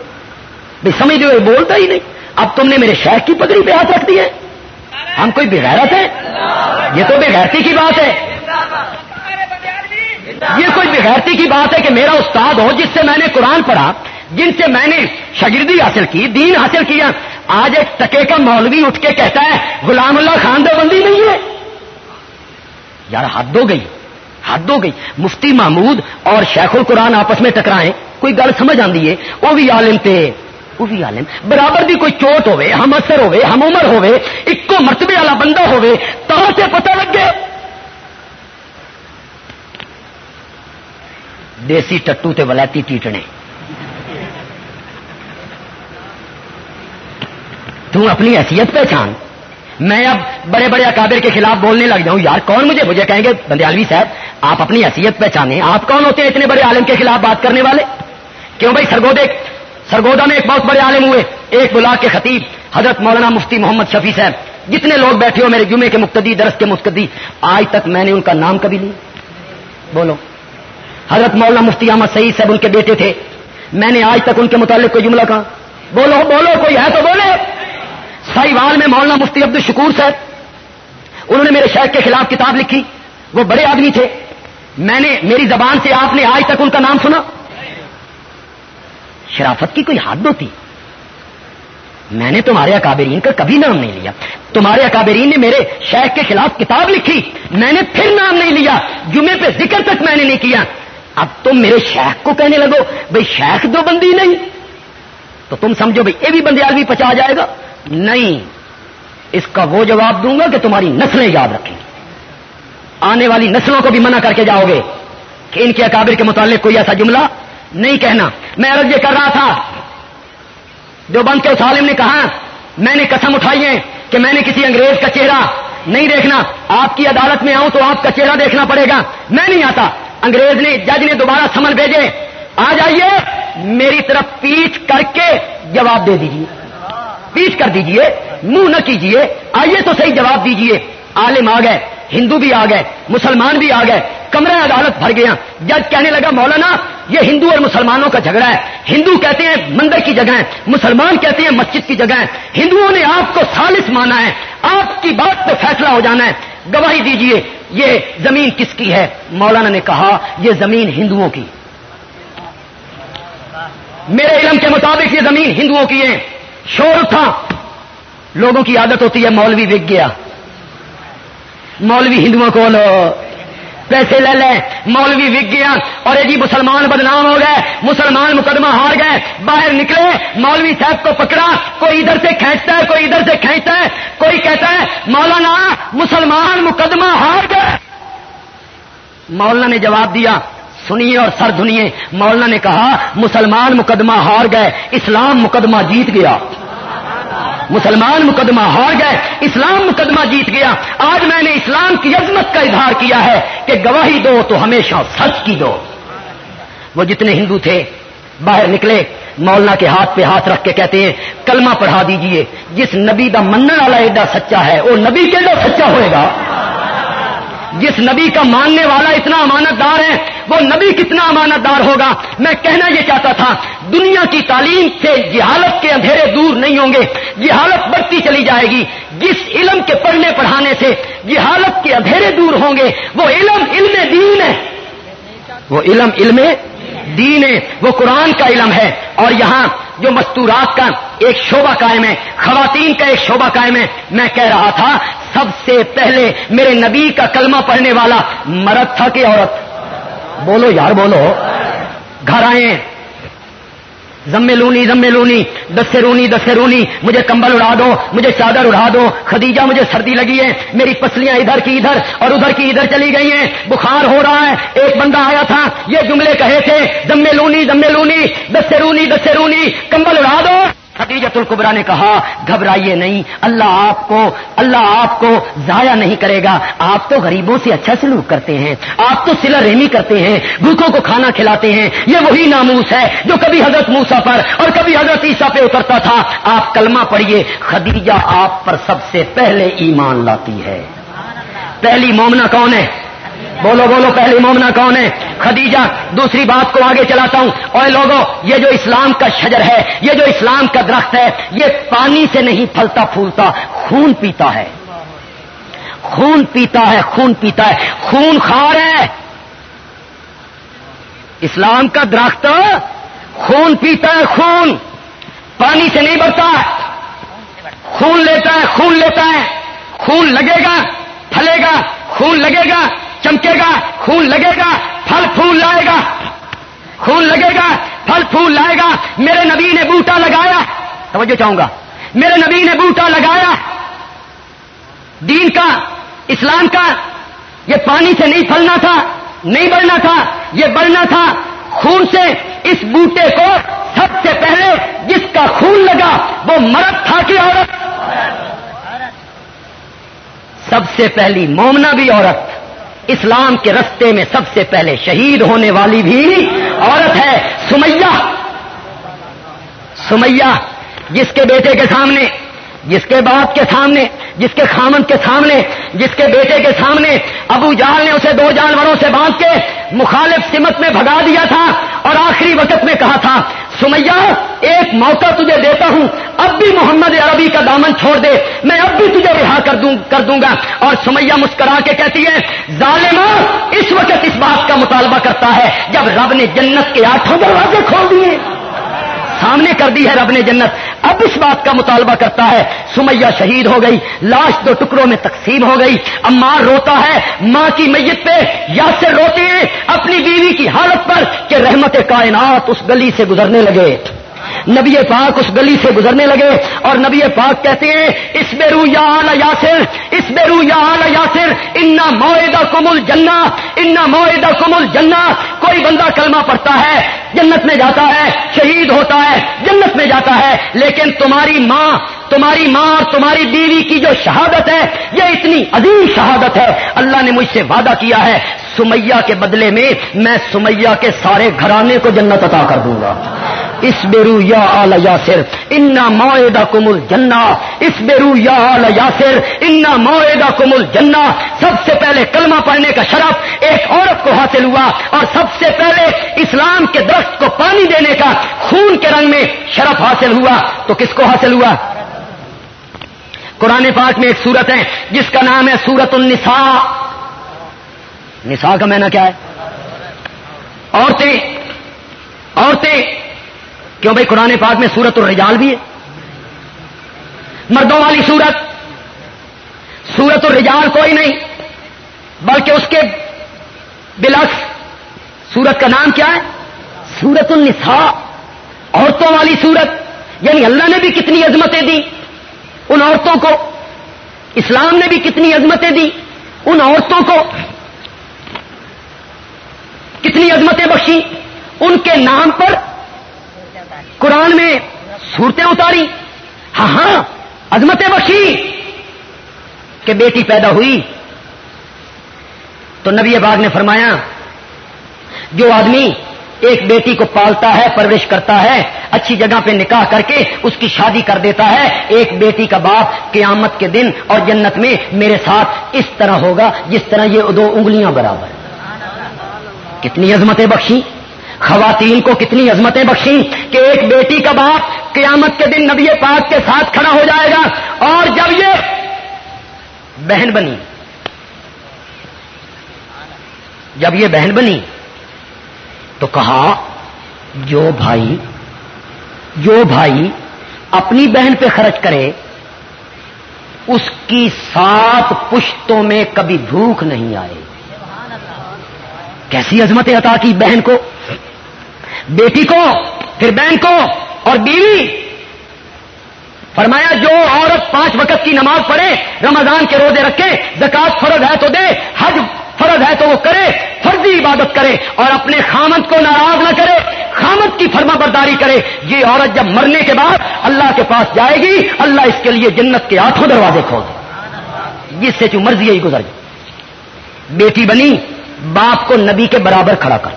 بھائی سمجھ ہوئے بولتا ہی نہیں۔ اب تم نے میرے شیخ کی پگڑی پہ ہاتھ رکھ دی ہے۔ ہم کوئی بغیرت ہے یہ تو بغیرتی کی بات ہے۔ یہ کوئی بغیرتی کی بات ہے کہ میرا استاد ہو جس سے میں نے قرآن پڑھا، جن سے میں نے شگردی حاصل کی، دین حاصل کیا۔ آج ایک ٹکے کا مولوی اٹھ کے کہتا ہے، غلام اللہ خان دو نہیں ہے۔ یار، حد ہو گئی، حد ہو گئی۔ مفتی محمود اور شیخ القرآن آپس میں ٹکرائیں، کوئی گل سمجھ آتی ہے؟ وہ بھی عالم تھے۔ وہ بھی عالم، برابر بھی کوئی چوٹ ہوے ہم اثر ہوے ہم عمر ہوے ایک مرتبے والا بندہ ہوے تو سے پتہ لگے۔ دیسی ٹٹو تے ولائتی ٹیٹنے۔ تو اپنی حیثیت پہچان۔ میں اب بڑے بڑے اکابر کے خلاف بولنے لگ جاؤں۔ یار، کون مجھے مجھے کہیں گے؟ بندیالوی صاحب، آپ اپنی حیثیت پہچانے آپ کون ہوتے ہیں اتنے بڑے عالم کے خلاف بات کرنے والے؟ کیوں بھائی سرگودے سرگودا میں ایک بہت بڑے عالم ہوئے، ایک بلا کے خطیب، حضرت مولانا مفتی محمد شفیع صاحب۔ جتنے لوگ بیٹھے ہو میرے جمعے کے مقتدی، درس کے مقتدی، آج تک میں نے ان کا نام کبھی نہیں۔ بولو۔ حضرت مولانا مفتی احمد سعید صاحب ان کے بیٹے تھے۔ میں نے آج تک ان کے متعلق کوئی جملہ کہا۔ بولو بولو، کوئی ہے تو بولے۔ سائیوال میں مولانا مفتی عبد الشکور صاحب، انہوں نے میرے شہر کے خلاف کتاب لکھی۔ وہ بڑے آدمی تھے۔ میں نے، میری زبان سے آپ نے آج تک ان کا نام سنا۔ شرافت کی کوئی حد ہوتی؟ میں نے تمہارے اکابرین کا کبھی نام نہیں لیا۔ تمہارے اکابرین نے میرے شیخ کے خلاف کتاب لکھی۔ میں نے پھر نام نہیں لیا۔ جمعے پہ ذکر تک میں نے نہیں کیا۔ اب تم میرے شیخ کو کہنے لگو بھائی شیخ دو بندی نہیں۔ تو تم سمجھو بھائی یہ بھی بندیال بھی پچا جائے گا؟ نہیں۔ اس کا وہ جواب دوں گا کہ تمہاری نسلیں یاد رکھیں۔ آنے والی نسلوں کو بھی منع کر کے جاؤ گے کہ ان کے اکابر کے متعلق کوئی ایسا جملہ نہیں کہنا۔ میں عرض یہ کر رہا تھا، جو بند کے سالم نے کہا، میں نے قسم اٹھائی ہے کہ میں نے کسی انگریز کا چہرہ نہیں دیکھنا۔ آپ کی عدالت میں آؤں تو آپ کا چہرہ دیکھنا پڑے گا۔ میں نہیں آتا۔ انگریز نے، جج نے دوبارہ سمن بھیجے۔ آ جائیے، میری طرف پیٹ کر کے جواب دے دیجیے پیٹ کر دیجیے منہ نہ کیجیے آئیے تو صحیح جواب دیجیے عالم آ گئے، ہندو بھی آ گئے، مسلمان بھی آ گئے، کمرہ عدالت بھر گیا۔ جج کہنے لگا، مولانا، یہ ہندو اور مسلمانوں کا جھگڑا ہے۔ ہندو کہتے ہیں مندر کی جگہ ہے مسلمان کہتے ہیں مسجد کی جگہ ہے ہندوؤں نے آپ کو سالس مانا ہے۔ آپ کی بات پہ فیصلہ ہو جانا ہے۔ گواہی دیجیے، یہ زمین کس کی ہے؟ مولانا نے کہا، یہ زمین ہندوؤں کی۔ میرے علم کے مطابق یہ زمین ہندوؤں کی ہے۔ شور اٹھا لوگوں کی عادت ہوتی ہے، مولوی بک گیا۔ مولوی ہندوؤں کو لو پیسے لے لے، مولوی وک گیا اور جی مسلمان بدنام ہو گئے، مسلمان مقدمہ ہار گئے، باہر نکلے، مولوی صاحب کو پکڑا، کوئی ادھر سے کھینچتا ہے، کوئی ادھر سے کھینچتا ہے، کوئی کہتا ہے، مولانا مسلمان مقدمہ ہار گئے۔ مولانا نے جواب دیا، سنیے اور سر دھنیے۔ مولانا نے کہا، مسلمان مقدمہ ہار گئے، اسلام مقدمہ جیت گیا۔ مسلمان مقدمہ ہار گئے، اسلام مقدمہ جیت گیا۔ آج میں نے اسلام کی عظمت کا اظہار کیا ہے کہ گواہی دو تو ہمیشہ سچ کی دو۔ وہ جتنے ہندو تھے، باہر نکلے، مولانا کے ہاتھ پہ ہاتھ رکھ کے کہتے ہیں، کلمہ پڑھا دیجیے، جس نبی کا منع والا ایڈا سچا ہے، وہ نبی کیڈا سچا ہوئے گا۔ جس نبی کا ماننے والا اتنا امانت دار ہے وہ نبی کتنا امانت دار ہوگا؟ میں کہنا یہ چاہتا تھا، دنیا کی تعلیم سے جہالت کے اندھیرے دور نہیں ہوں گے، جہالت بڑھتی چلی جائے گی۔ جس علم کے پڑھنے پڑھانے سے جہالت کے اندھیرے دور ہوں گے، وہ علم علم دین ہے۔ وہ علم علم دین ہے۔ وہ قرآن کا علم ہے۔ اور یہاں جو مستورات کا ایک شعبہ قائم ہے، خواتین کا ایک شعبہ قائم ہے، میں کہہ رہا تھا، سب سے پہلے میرے نبی کا کلمہ پڑھنے والا مرد تھا کہ عورت۔ بولو یار، بولو۔ گھر آئے۔ زمے لونی زمے لونی۔ دسے رونی دسے رونی۔ مجھے کمبل اڑا دو، مجھے چادر اڑا دو۔ خدیجہ، مجھے سردی لگی ہے۔ میری پسلیاں ادھر کی ادھر اور ادھر کی ادھر چلی گئی ہیں۔ بخار ہو رہا ہے۔ ایک بندہ آیا تھا، یہ جملے کہے تھے زمے لونی زمے لونی۔ دسے رونی دسے رونی۔ کمبل اڑا دو۔ خدیجت القبرا نے کہا، گھبرائیے نہیں، اللہ آپ کو، اللہ آپ کو ضائع نہیں کرے گا۔ آپ تو غریبوں سے اچھا سلوک کرتے ہیں، آپ تو سلا رحمی کرتے ہیں، بھوکوں کو کھانا کھلاتے ہیں۔ یہ وہی ناموس ہے جو کبھی حضرت موسا پر اور کبھی حضرت عیسیٰ پہ اترتا تھا۔ آپ کلمہ پڑھیے، خدیجہ آپ پر سب سے پہلے ایمان لاتی ہے۔ پہلی مومنا کون ہے؟ بولو بولو، پہلی مومنا کون ہے؟ خدیجہ، دوسری بات کو آگے چلاتا ہوں۔ اور لوگوں یہ جو اسلام کا شجر ہے، یہ جو اسلام کا درخت ہے، یہ پانی سے نہیں پھلتا، پھولتا، خون پیتا ہے۔ خون پیتا ہے، خون پیتا ہے۔ خون خار ہے۔ اسلام کا درخت، خون پیتا ہے، خون۔ پانی سے نہیں بڑھتا خون لیتا ہے، خون لیتا ہے۔ خون لگے گا، پھلے گا، خون لگے گا۔ چمکے گا خون لگے گا، پھل پھول لائے گا۔ خون لگے گا، پھل پھول لائے گا۔ میرے نبی نے بوٹا لگایا۔ توجہ چاہوں گا۔ میرے نبی نے بوٹا لگایا۔ دین کا، اسلام کا، یہ پانی سے نہیں پھلنا تھا، نہیں بڑھنا تھا، یہ بڑھنا تھا۔ خون سے اس بوٹے کو سب سے پہلے جس کا خون لگا، وہ مرد تھا کہ عورت؟ سب سے پہلی مومنا بھی عورت۔ اسلام کے رستے میں سب سے پہلے شہید ہونے والی بھی عورت ہے سمیہ سمیہ، جس کے بیٹے کے سامنے جس کے باپ کے سامنے، جس کے خامن کے سامنے، جس کے بیٹے کے سامنے ابو جال نے اسے دو جانوروں سے باندھ کے مخالف سمت میں بھگا دیا تھا اور آخری وقت میں کہا تھا سمیا ایک موقع تجھے دیتا ہوں، اب بھی محمد عربی کا دامن چھوڑ دے، میں اب بھی تجھے رہا کر دوں کر دوں گا۔ اور سمیا مسکرا کے کہتی ہے، ظالمہ، اس وقت اس بات کا مطالبہ کرتا ہے جب رب نے جنت کے آٹھوں دروازے کھول دیے۔ سامنے کر دی ہے رب نے جنت۔ اب اس بات کا مطالبہ کرتا ہے، سمیہ شہید ہو گئی، لاش دو ٹکڑوں میں تقسیم ہو گئی۔ امار روتا ہے، ماں کی میت پہ یا سے روتے ہیں اپنی بیوی کی حالت پر کہ رحمت کائنات اس گلی سے گزرنے لگے۔ نبی پاک اس گلی سے گزرنے لگے اور نبی پاک کہتے ہیں اس بیرو یا یاسر اس بیرو یا یاسر، انا معدہ کمل جنا انا معدہ کمل جنا کوئی بندہ کلمہ پڑتا ہے، جنت میں جاتا ہے، شہید ہوتا ہے، جنت میں جاتا ہے، لیکن تمہاری ماں تمہاری ماں اور تمہاری بیوی کی جو شہادت ہے، یہ اتنی عظیم شہادت ہے۔ اللہ نے مجھ سے وعدہ کیا ہے، سمیہ کے بدلے میں میں سمیہ کے سارے گھرانے کو جنت عطا کر دوں گا۔ اس بیرو یا آل یاسر انا معدہ کمل جنا اس بیرو یا آل یاسر انا معدہ کمل جنا سب سے پہلے کلمہ پڑھنے کا شرف ایک عورت کو حاصل ہوا اور سب سے پہلے اسلام کے درخت کو پانی دینے کا خون کے رنگ میں شرف حاصل ہوا. تو کس کو حاصل ہوا؟ قرآن پاک میں ایک سورت ہے جس کا نام ہے سورت النساء. نساء کا مینا کیا ہے؟ عورتیں عورتیں کیوں بھائی قرآن پاک میں سورت الرجال بھی ہے؟ مردوں والی سورت۔ سورت الرجال کوئی نہیں، بلکہ اس کے بلکس سورت کا نام کیا ہے؟ سورت النساء۔ عورتوں والی سورت یعنی اللہ نے بھی کتنی عظمتیں دی، ان عورتوں کو۔ اسلام نے بھی کتنی عظمتیں دی، ان عورتوں کو۔ کتنی عظمتیں بخشی، ان کے نام پر قرآن میں صورتیں اتاری۔ ہاں ہاں عظمتیں بخشی۔ کہ بیٹی پیدا ہوئی۔ تو نبی باغ نے فرمایا، جو آدمی ایک بیٹی کو پالتا ہے، پرورش کرتا ہے، اچھی جگہ پہ نکاح کر کے اس کی شادی کر دیتا ہے، ایک بیٹی کا باپ قیامت کے دن اور جنت میں میرے ساتھ اس طرح ہوگا جس طرح یہ دو انگلیاں برابر کتنی عظمتیں بخشی۔ خواتین کو کتنی عظمتیں بخشی کہ ایک بیٹی کا باپ قیامت کے دن نبی پاک کے ساتھ کھڑا ہو جائے گا اور جب یہ بہن بنی، جب یہ بہن بنی تو کہا، جو بھائی جو بھائی اپنی بہن پہ خرچ کرے، اس کی سات پشتوں میں کبھی بھوک نہیں آئے۔ کیسی عظمت عطا کی بہن کو؟ بیٹی کو، پھر بہن کو اور بیوی۔ فرمایا، جو عورت پانچ وقت کی نماز پڑھے، رمضان کے روزے رکھے زکات فرض ہے تو دے، حج فرض ہے تو وہ کرے، فرضی عبادت کرے اور اپنے خامد کو ناراض نہ کرے، خامد کی فرما برداری کرے۔ یہ عورت جب مرنے کے بعد اللہ کے پاس جائے گی، اللہ اس کے لیے جنت کے آٹھوں دروازے کھول دے۔ جس سے جو مرضی یہی گزر گئی بیٹی بنی، باپ کو نبی کے برابر کھڑا کر۔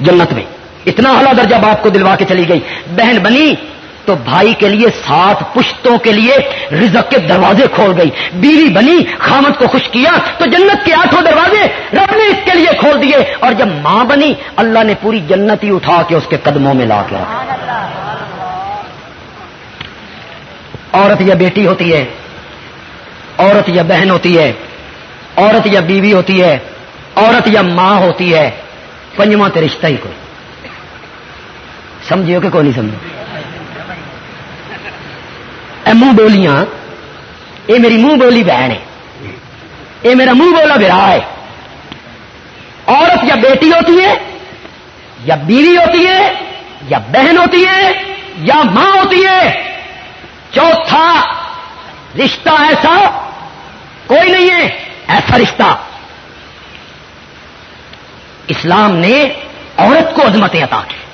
جنت میں۔ اتنا اعلیٰ درجہ باپ کو دلوا کے چلی گئی۔ بہن بنی تو بھائی کے لیے سات پشتوں کے لیے رزق کے دروازے کھول گئی۔ بیوی بنی، خامد کو خوش کیا تو جنت کے آٹھوں دروازے رب نے اس کے لیے کھول دیے۔ اور جب ماں بنی، اللہ نے پوری جنت ہی اٹھا کے اس کے قدموں میں لا کے عورت یا بیٹی ہوتی ہے، عورت یا بہن ہوتی ہے، عورت یا بیوی ہوتی ہے، عورت یا ماں ہوتی ہے پنجواں تو رشتہ ہی کوئی۔ سمجھو کہ کوئی نہیں سمجھو منہ بولیاں یہ میری منہ بولی بہن ہے یہ میرا منہ بولا برا ہے۔ عورت یا بیٹی ہوتی ہے، یا بیوی ہوتی ہے، یا بہن ہوتی ہے، یا ماں ہوتی ہے۔ چوتھا رشتہ ایسا کوئی نہیں ہے، ایسا رشتہ۔ اسلام نے عورت کو عظمت عطا کی۔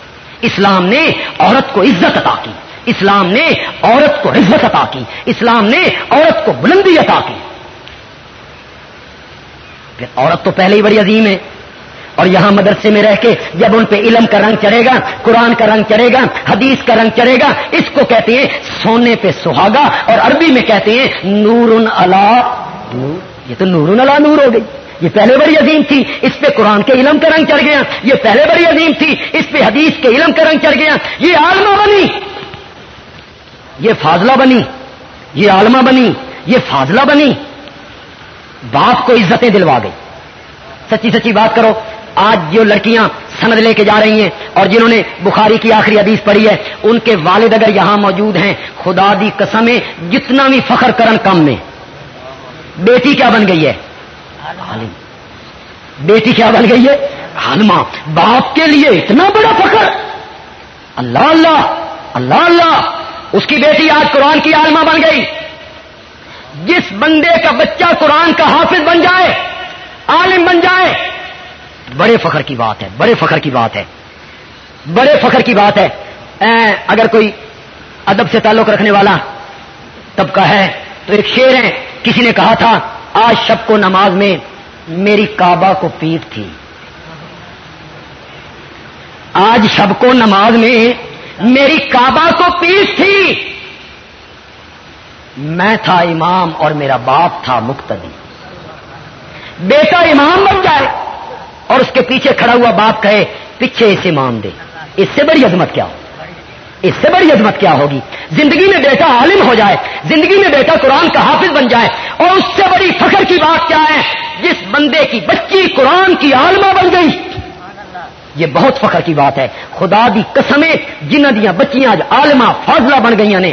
اسلام نے عورت کو عزت عطا کی۔ اسلام نے عورت کو عزت عطا کی۔ اسلام نے عورت کو بلندی عطا کی۔ پھر عورت تو پہلے ہی بڑی عظیم ہے۔ اور یہاں مدرسے میں رہ کے جب ان پہ علم کا رنگ چڑھے گا، قرآن کا رنگ چڑھے گا، حدیث کا رنگ چڑھے گا، اس کو کہتے ہیں سونے پہ سہاگا اور عربی میں کہتے ہیں نور۔ اللہ یہ تو نور اللہ نور ہو گئی۔ یہ پہلے بڑی عظیم تھی، اس پہ قرآن کے علم کا رنگ چڑھ گیا یہ پہلے بڑی عظیم تھی، اس پہ حدیث کے علم کا رنگ چڑھ گیا یہ عالمہ بنی۔ یہ فاضلہ بنی۔ یہ عالمہ بنی۔ یہ فاضلہ بنی۔ باپ کو عزتیں دلوا گئی۔ سچی سچی بات کرو، آج جو لڑکیاں سند لے کے جا رہی ہیں اور جنہوں نے بخاری کی آخری حدیث پڑھی ہے، ان کے والد اگر یہاں موجود ہیں، خدا دی قسمیں، جتنا بھی فخر کرن کم میں۔ بیٹی کیا بن گئی ہے؟ بیٹی کیا بن گئی ہے؟ عالمہ۔ باپ کے لیے اتنا بڑا فخر۔ اللہ اللہ اللہ اللہ۔ اس کی بیٹی آج قرآن کی عالمہ بن گئی۔ جس بندے کا بچہ قرآن کا حافظ بن جائے، عالم بن جائے، بڑے فخر کی بات ہے، بڑے فخر کی بات ہے۔ بڑے فخر کی بات ہے۔ اگر کوئی ادب سے تعلق رکھنے والا طبقہ ہے، تو ایک شیر ہے، کسی نے کہا تھا آج شب کو نماز میں میری کعبہ کو پیٹ تھی۔ آج شب کو نماز میں میری کعبہ کو پیس تھی۔ میں تھا امام اور میرا باپ تھا مقتدی۔ بیٹا امام بن جائے اور اس کے پیچھے کھڑا ہوا باپ کہے، پیچھے اسے امام دے، اس سے بڑی عظمت کیا ہو؟ اس سے بڑی عظمت کیا ہوگی؟ زندگی میں بیٹا عالم ہو جائے، زندگی میں بیٹا قرآن کا حافظ بن جائے، اور اس سے بڑی فخر کی بات کیا ہے؟ جس بندے کی بچی قرآن کی عالمہ بن گئی۔ یہ بہت فخر کی بات ہے۔ خدا دی قسمیں جنہ دیا بچیاں آج عالمہ فاضلہ بن گئی نے،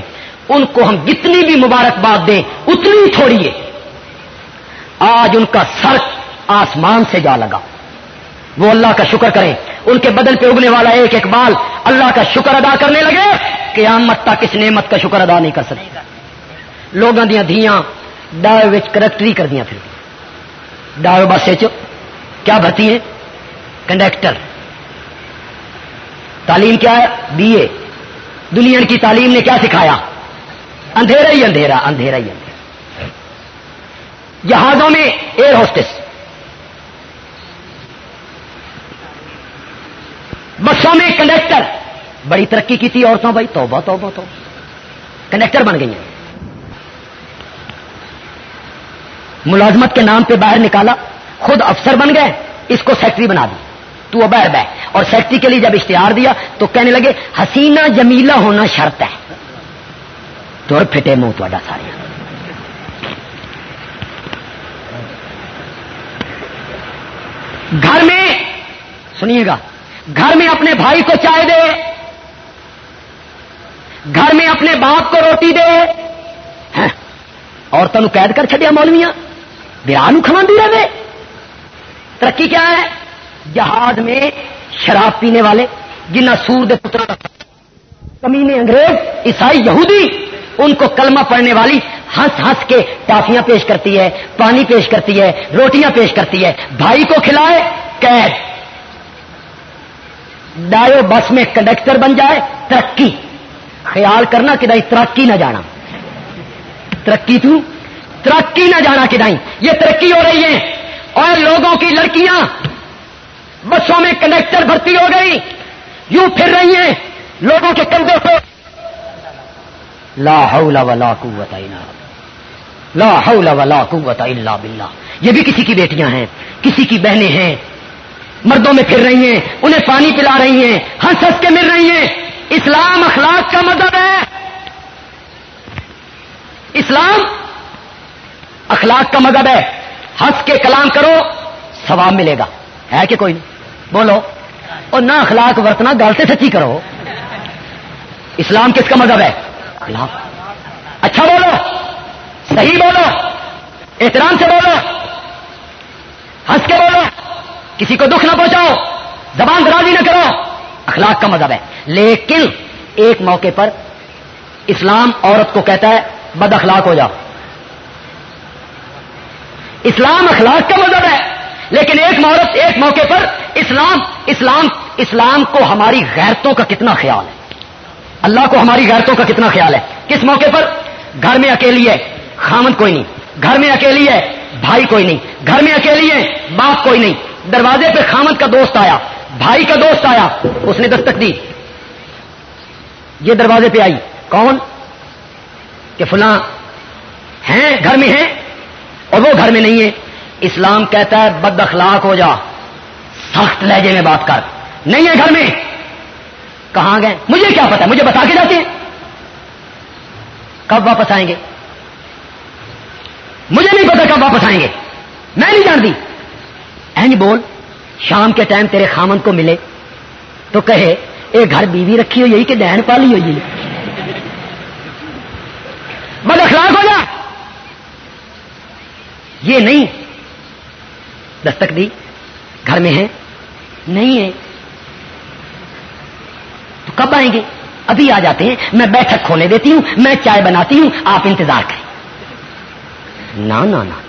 ان کو ہم جتنی بھی مبارکباد دیں، اتنی تھوڑی ہے۔ آج ان کا سر آسمان سے جا لگا۔ وہ اللہ کا شکر کریں۔ ان کے بدل پہ اگنے والا ایک ایک بال اللہ کا شکر ادا کرنے لگے۔ کہ تک اس نعمت کا شکر ادا نہیں کر سکتے لوگوں دیا دھیاں ڈائے کریکٹری کر دیا پھر۔ ڈائے بس کیا بھرتی ہیں؟ کنڈکٹر تعلیم کیا ہے؟ بی اے دنیا کی تعلیم نے کیا سکھایا؟ اندھیرا ہی اندھیرا اندھیرا ہی اندھیرا۔ جہازوں میں ایئر ہوسٹس بسوں میں کنڈکٹر۔ بڑی ترقی کی تھی عورتوں، بھائی، توبہ توبہ تو کنڈکٹر بن گئی ہیں۔ ملازمت کے نام پہ باہر نکالا، خود افسر بن گئے، اس کو سیکٹری بنا دی۔ تو بہ بہ۔ اور سیکٹری کے لیے جب اشتہار دیا، تو کہنے لگے، حسینہ جمیلا ہونا شرط ہے۔ تو پھٹے منہ تا سارے۔ گھر میں، سنیے گا گھر میں اپنے بھائی کو چائے دے، گھر میں اپنے باپ کو روٹی دے ہاں، اور تمہیں قید کر چڈیا مولویاں براہ کھوا دی رہے۔ ترقی کیا ہے؟ جہاز میں شراب پینے والے جنہ سور دے پتر کمینے انگریز، عیسائی، یہودی، ان کو کلمہ پڑھنے والی ہنس ہنس کے ٹافیاں پیش کرتی ہے، پانی پیش کرتی ہے، روٹیاں پیش کرتی ہے، بھائی کو کھلائے، قید۔ ڈائیو بس میں کنڈکٹر بن جائے، ترقی۔ خیال کرنا کہ نہیں ترقی نہ جانا۔ ترقی تو؟ ترقی نہ جانا کہ نہیں یہ ترقی ہو رہی ہے۔ اور لوگوں کی لڑکیاں بسوں میں کنڈکٹر بھرتی ہو گئی۔ یوں پھر رہی ہیں لوگوں کے کندھوں کو لا حول ولا قوت الا لا حول ولا قوت الا باللہ۔ یہ بھی کسی کی بیٹیاں ہیں، کسی کی بہنیں ہیں۔ مردوں میں پھر رہی ہیں، انہیں پانی پلا رہی ہیں ہنس ہنس کے مل رہی ہیں۔ اسلام اخلاق کا مذہب ہے۔ اسلام اخلاق کا مذہب ہے۔ ہنس کے کلام کرو، ثواب ملے گا۔ ہے کہ کوئی نہیں؟ بولو۔ اور نہ اخلاق ورتنا، گل سے سچی کرو۔ اسلام کس کا مذہب ہے؟ اخلاق۔ اچھا بولو۔ صحیح بولو۔ احترام سے بولو۔ ہنس کے بولو۔ کسی کو دکھ نہ پہنچاؤ، زبان درازی نہ کرو۔ اخلاق کا مذہب ہے۔ لیکن ایک موقع پر اسلام عورت کو کہتا ہے، بد اخلاق ہو جاؤ۔ اسلام اخلاق کا مذہب ہے۔ لیکن ایک عورت ایک موقع پر اسلام اسلام اسلام کو ہماری غیرتوں کا کتنا خیال ہے۔ اللہ کو ہماری غیرتوں کا کتنا خیال ہے۔ کس موقع پر؟ گھر میں اکیلی ہے خامد کوئی نہیں۔ گھر میں اکیلی ہے، بھائی کوئی نہیں۔ گھر میں اکیلی ہے، باپ کوئی نہیں۔ دروازے پہ خامد کا دوست آیا، بھائی کا دوست آیا، اس نے دستک دی۔ یہ دروازے پہ آئی۔ کون؟ کہ فلاں ہیں، گھر میں ہیں؟ اور وہ گھر میں نہیں ہے۔ اسلام کہتا ہے، بد اخلاق ہو جا۔ سخت لہجے میں بات کر۔ نہیں ہے گھر میں۔ کہاں گئے؟ مجھے کیا پتا مجھے بتا کے جاتے ہیں۔ کب واپس آئیں گے؟ مجھے نہیں پتا کب واپس آئیں گے۔ میں نہیں جانتی۔ این بول، شام کے ٹائم تیرے خامن کو ملے۔ تو کہے، اے گھر بیوی رکھی ہوئی کہ ڈہن پالی ہوئی بد اخلاق ہو جا۔ یہ نہیں۔ دستک دی، گھر میں ہے۔ نہیں ہے۔ تو کب آئیں گے؟ ابھی آ جاتے ہیں۔ میں بیٹھک کھولنے دیتی ہوں، میں چائے بناتی ہوں، آپ انتظار کریں۔ نہ۔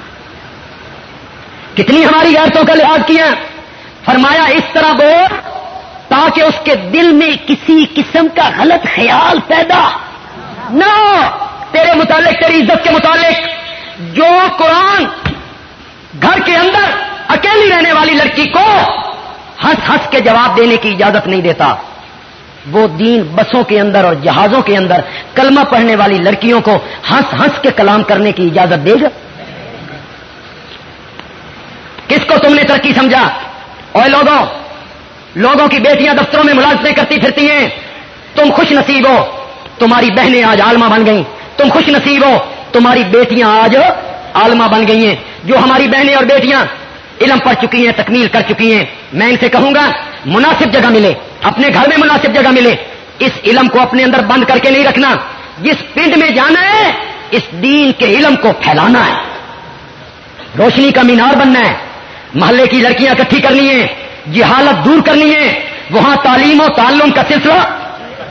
کتنی ہماری عورتوں کا لحاظ کیا فرمایا اس طرح بول تاکہ اس کے دل میں کسی قسم کا غلط خیال پیدا نہ تیرے متعلق، تیری عزت کے متعلق جو قرآن گھر کے اندر اکیلی رہنے والی لڑکی کو ہنس ہنس کے جواب دینے کی اجازت نہیں دیتا، وہ دین بسوں کے اندر اور جہازوں کے اندر کلمہ پڑھنے والی لڑکیوں کو ہنس ہنس کے کلام کرنے کی اجازت دے گا۔ کس کو تم نے ترقی سمجھا؟ اور لوگوں لوگوں کی بیٹیاں دفتروں میں ملازمیں کرتی پھرتی ہیں۔ تم خوش نصیب ہو، تمہاری بہنیں آج عالمہ بن گئیں۔ تم خوش نصیب ہو، تمہاری بیٹیاں آج عالمہ بن گئی ہیں۔ جو ہماری بہنیں اور بیٹیاں علم پڑھ چکی ہیں، تکمیل کر چکی ہیں۔ میں ان سے کہوں گا، مناسب جگہ ملے، اپنے گھر میں مناسب جگہ ملے۔ اس علم کو اپنے اندر بند کر کے نہیں رکھنا۔ جس پنڈ میں جانا ہے، اس دین کے علم کو پھیلانا ہے۔ روشنی کا مینار بننا ہے۔ محلے کی لڑکیاں اکٹھی کرنی ہے جہالت دور کرنی ہے وہاں تعلیم و تعلم کا سلسلہ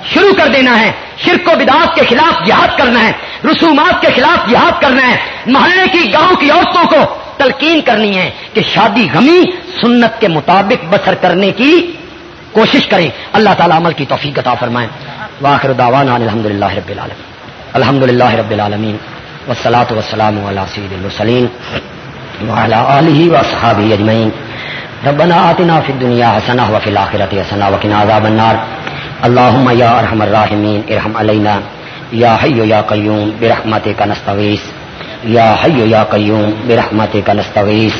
شروع کر دینا ہے۔ شرک و بداعت کے خلاف جہاد کرنا ہے۔ رسومات کے خلاف جہاد کرنا ہے۔ محلے کی گاؤں کی عورتوں کو تلقین کرنی ہے کہ شادی غمی سنت کے مطابق بسر کرنے کی کوشش کریں۔ اللہ تعالیٰ عمل کی توفیق عطا فرمائیں واخر دعوانا الحمد للہ رب العالمین۔ الحمد للہ رب العالمین۔ وسلاۃ وسلام علیہ سید المسلیم وعلى آله وصحابه أجمعين. ربنا آتنا في الدنيا حسنة وفي الآخرة حسنة وقنا عذاب النار. اللهم يا أرحم الراحمين، ارحم علينا. يا حي يا قيوم، برحمتك نستغيث. يا حي يا قيوم، برحمتك نستغيث.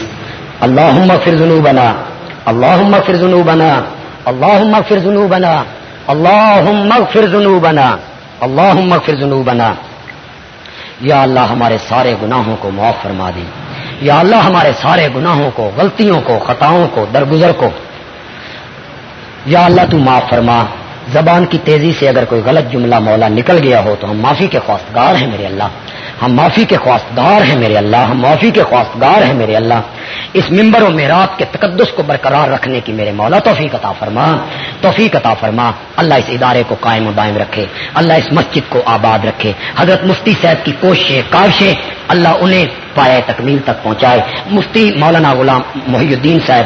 اللهم اغفر ذنوبنا. اللہ مغفر ذنوبنا. اللہ مغفر ذنوبنا. اللہ مغفر ذنوبنا. اللہ مغفر ذنوبنا. یا اللہ ہمارے سارے گناہوں کو معاف فرما دی یا اللہ ہمارے سارے گناہوں کو، غلطیوں کو، خطاؤں کو، درگزر کو۔ یا اللہ تو معاف فرما، زبان کی تیزی سے اگر کوئی غلط جملہ مولا نکل گیا ہو تو ہم معافی کے خواستگار ہیں میرے اللہ۔ ہم معافی کے خواستگار ہیں میرے اللہ، ہم معافی کے خواستگار ہیں میرے اللہ۔ اس ممبر و میرات کے تقدس کو برقرار رکھنے کی میرے مولا توفیق عطا فرما، توفیق عطا فرما۔ اللہ اس ادارے کو قائم و دائم رکھے، اللہ اس مسجد کو آباد رکھے۔ حضرت مفتی صاحب کی کوششیں کاوشیں اللہ انہیں پائے تکمیل تک پہنچائے۔ مفتی مولانا غلام محی الدین صاحب،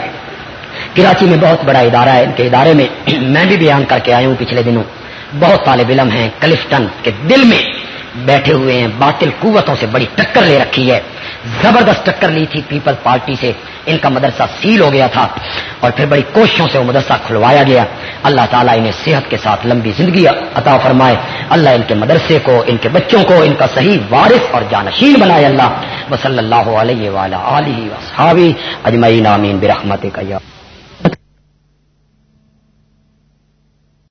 کراچی میں بہت بڑا ادارہ ہے۔ ان کے ادارے میں میں بھی بیان کر کے آیا ہوں پچھلے دنوں۔ بہت طالب علم ہیں، کلفٹن کے دل میں بیٹھے ہوئے ہیں، باطل قوتوں سے بڑی ٹکر لے رکھی ہے۔ زبردست ٹکر لی تھی پیپل پارٹی سے۔ ان کا مدرسہ سیل ہو گیا تھا۔ اور پھر بڑی کوششوں سے وہ مدرسہ کھلوایا گیا۔ اللہ تعالیٰ انہیں صحت کے ساتھ لمبی زندگی عطا فرمائے۔ اللہ ان کے مدرسے کو، ان کے بچوں کو، ان کا صحیح وارث اور جانشین بنائے۔ اللہ، وصلی اللہ علیہ وآلہ آلہ وصحابہ اجمعین، آمین برحمتک یا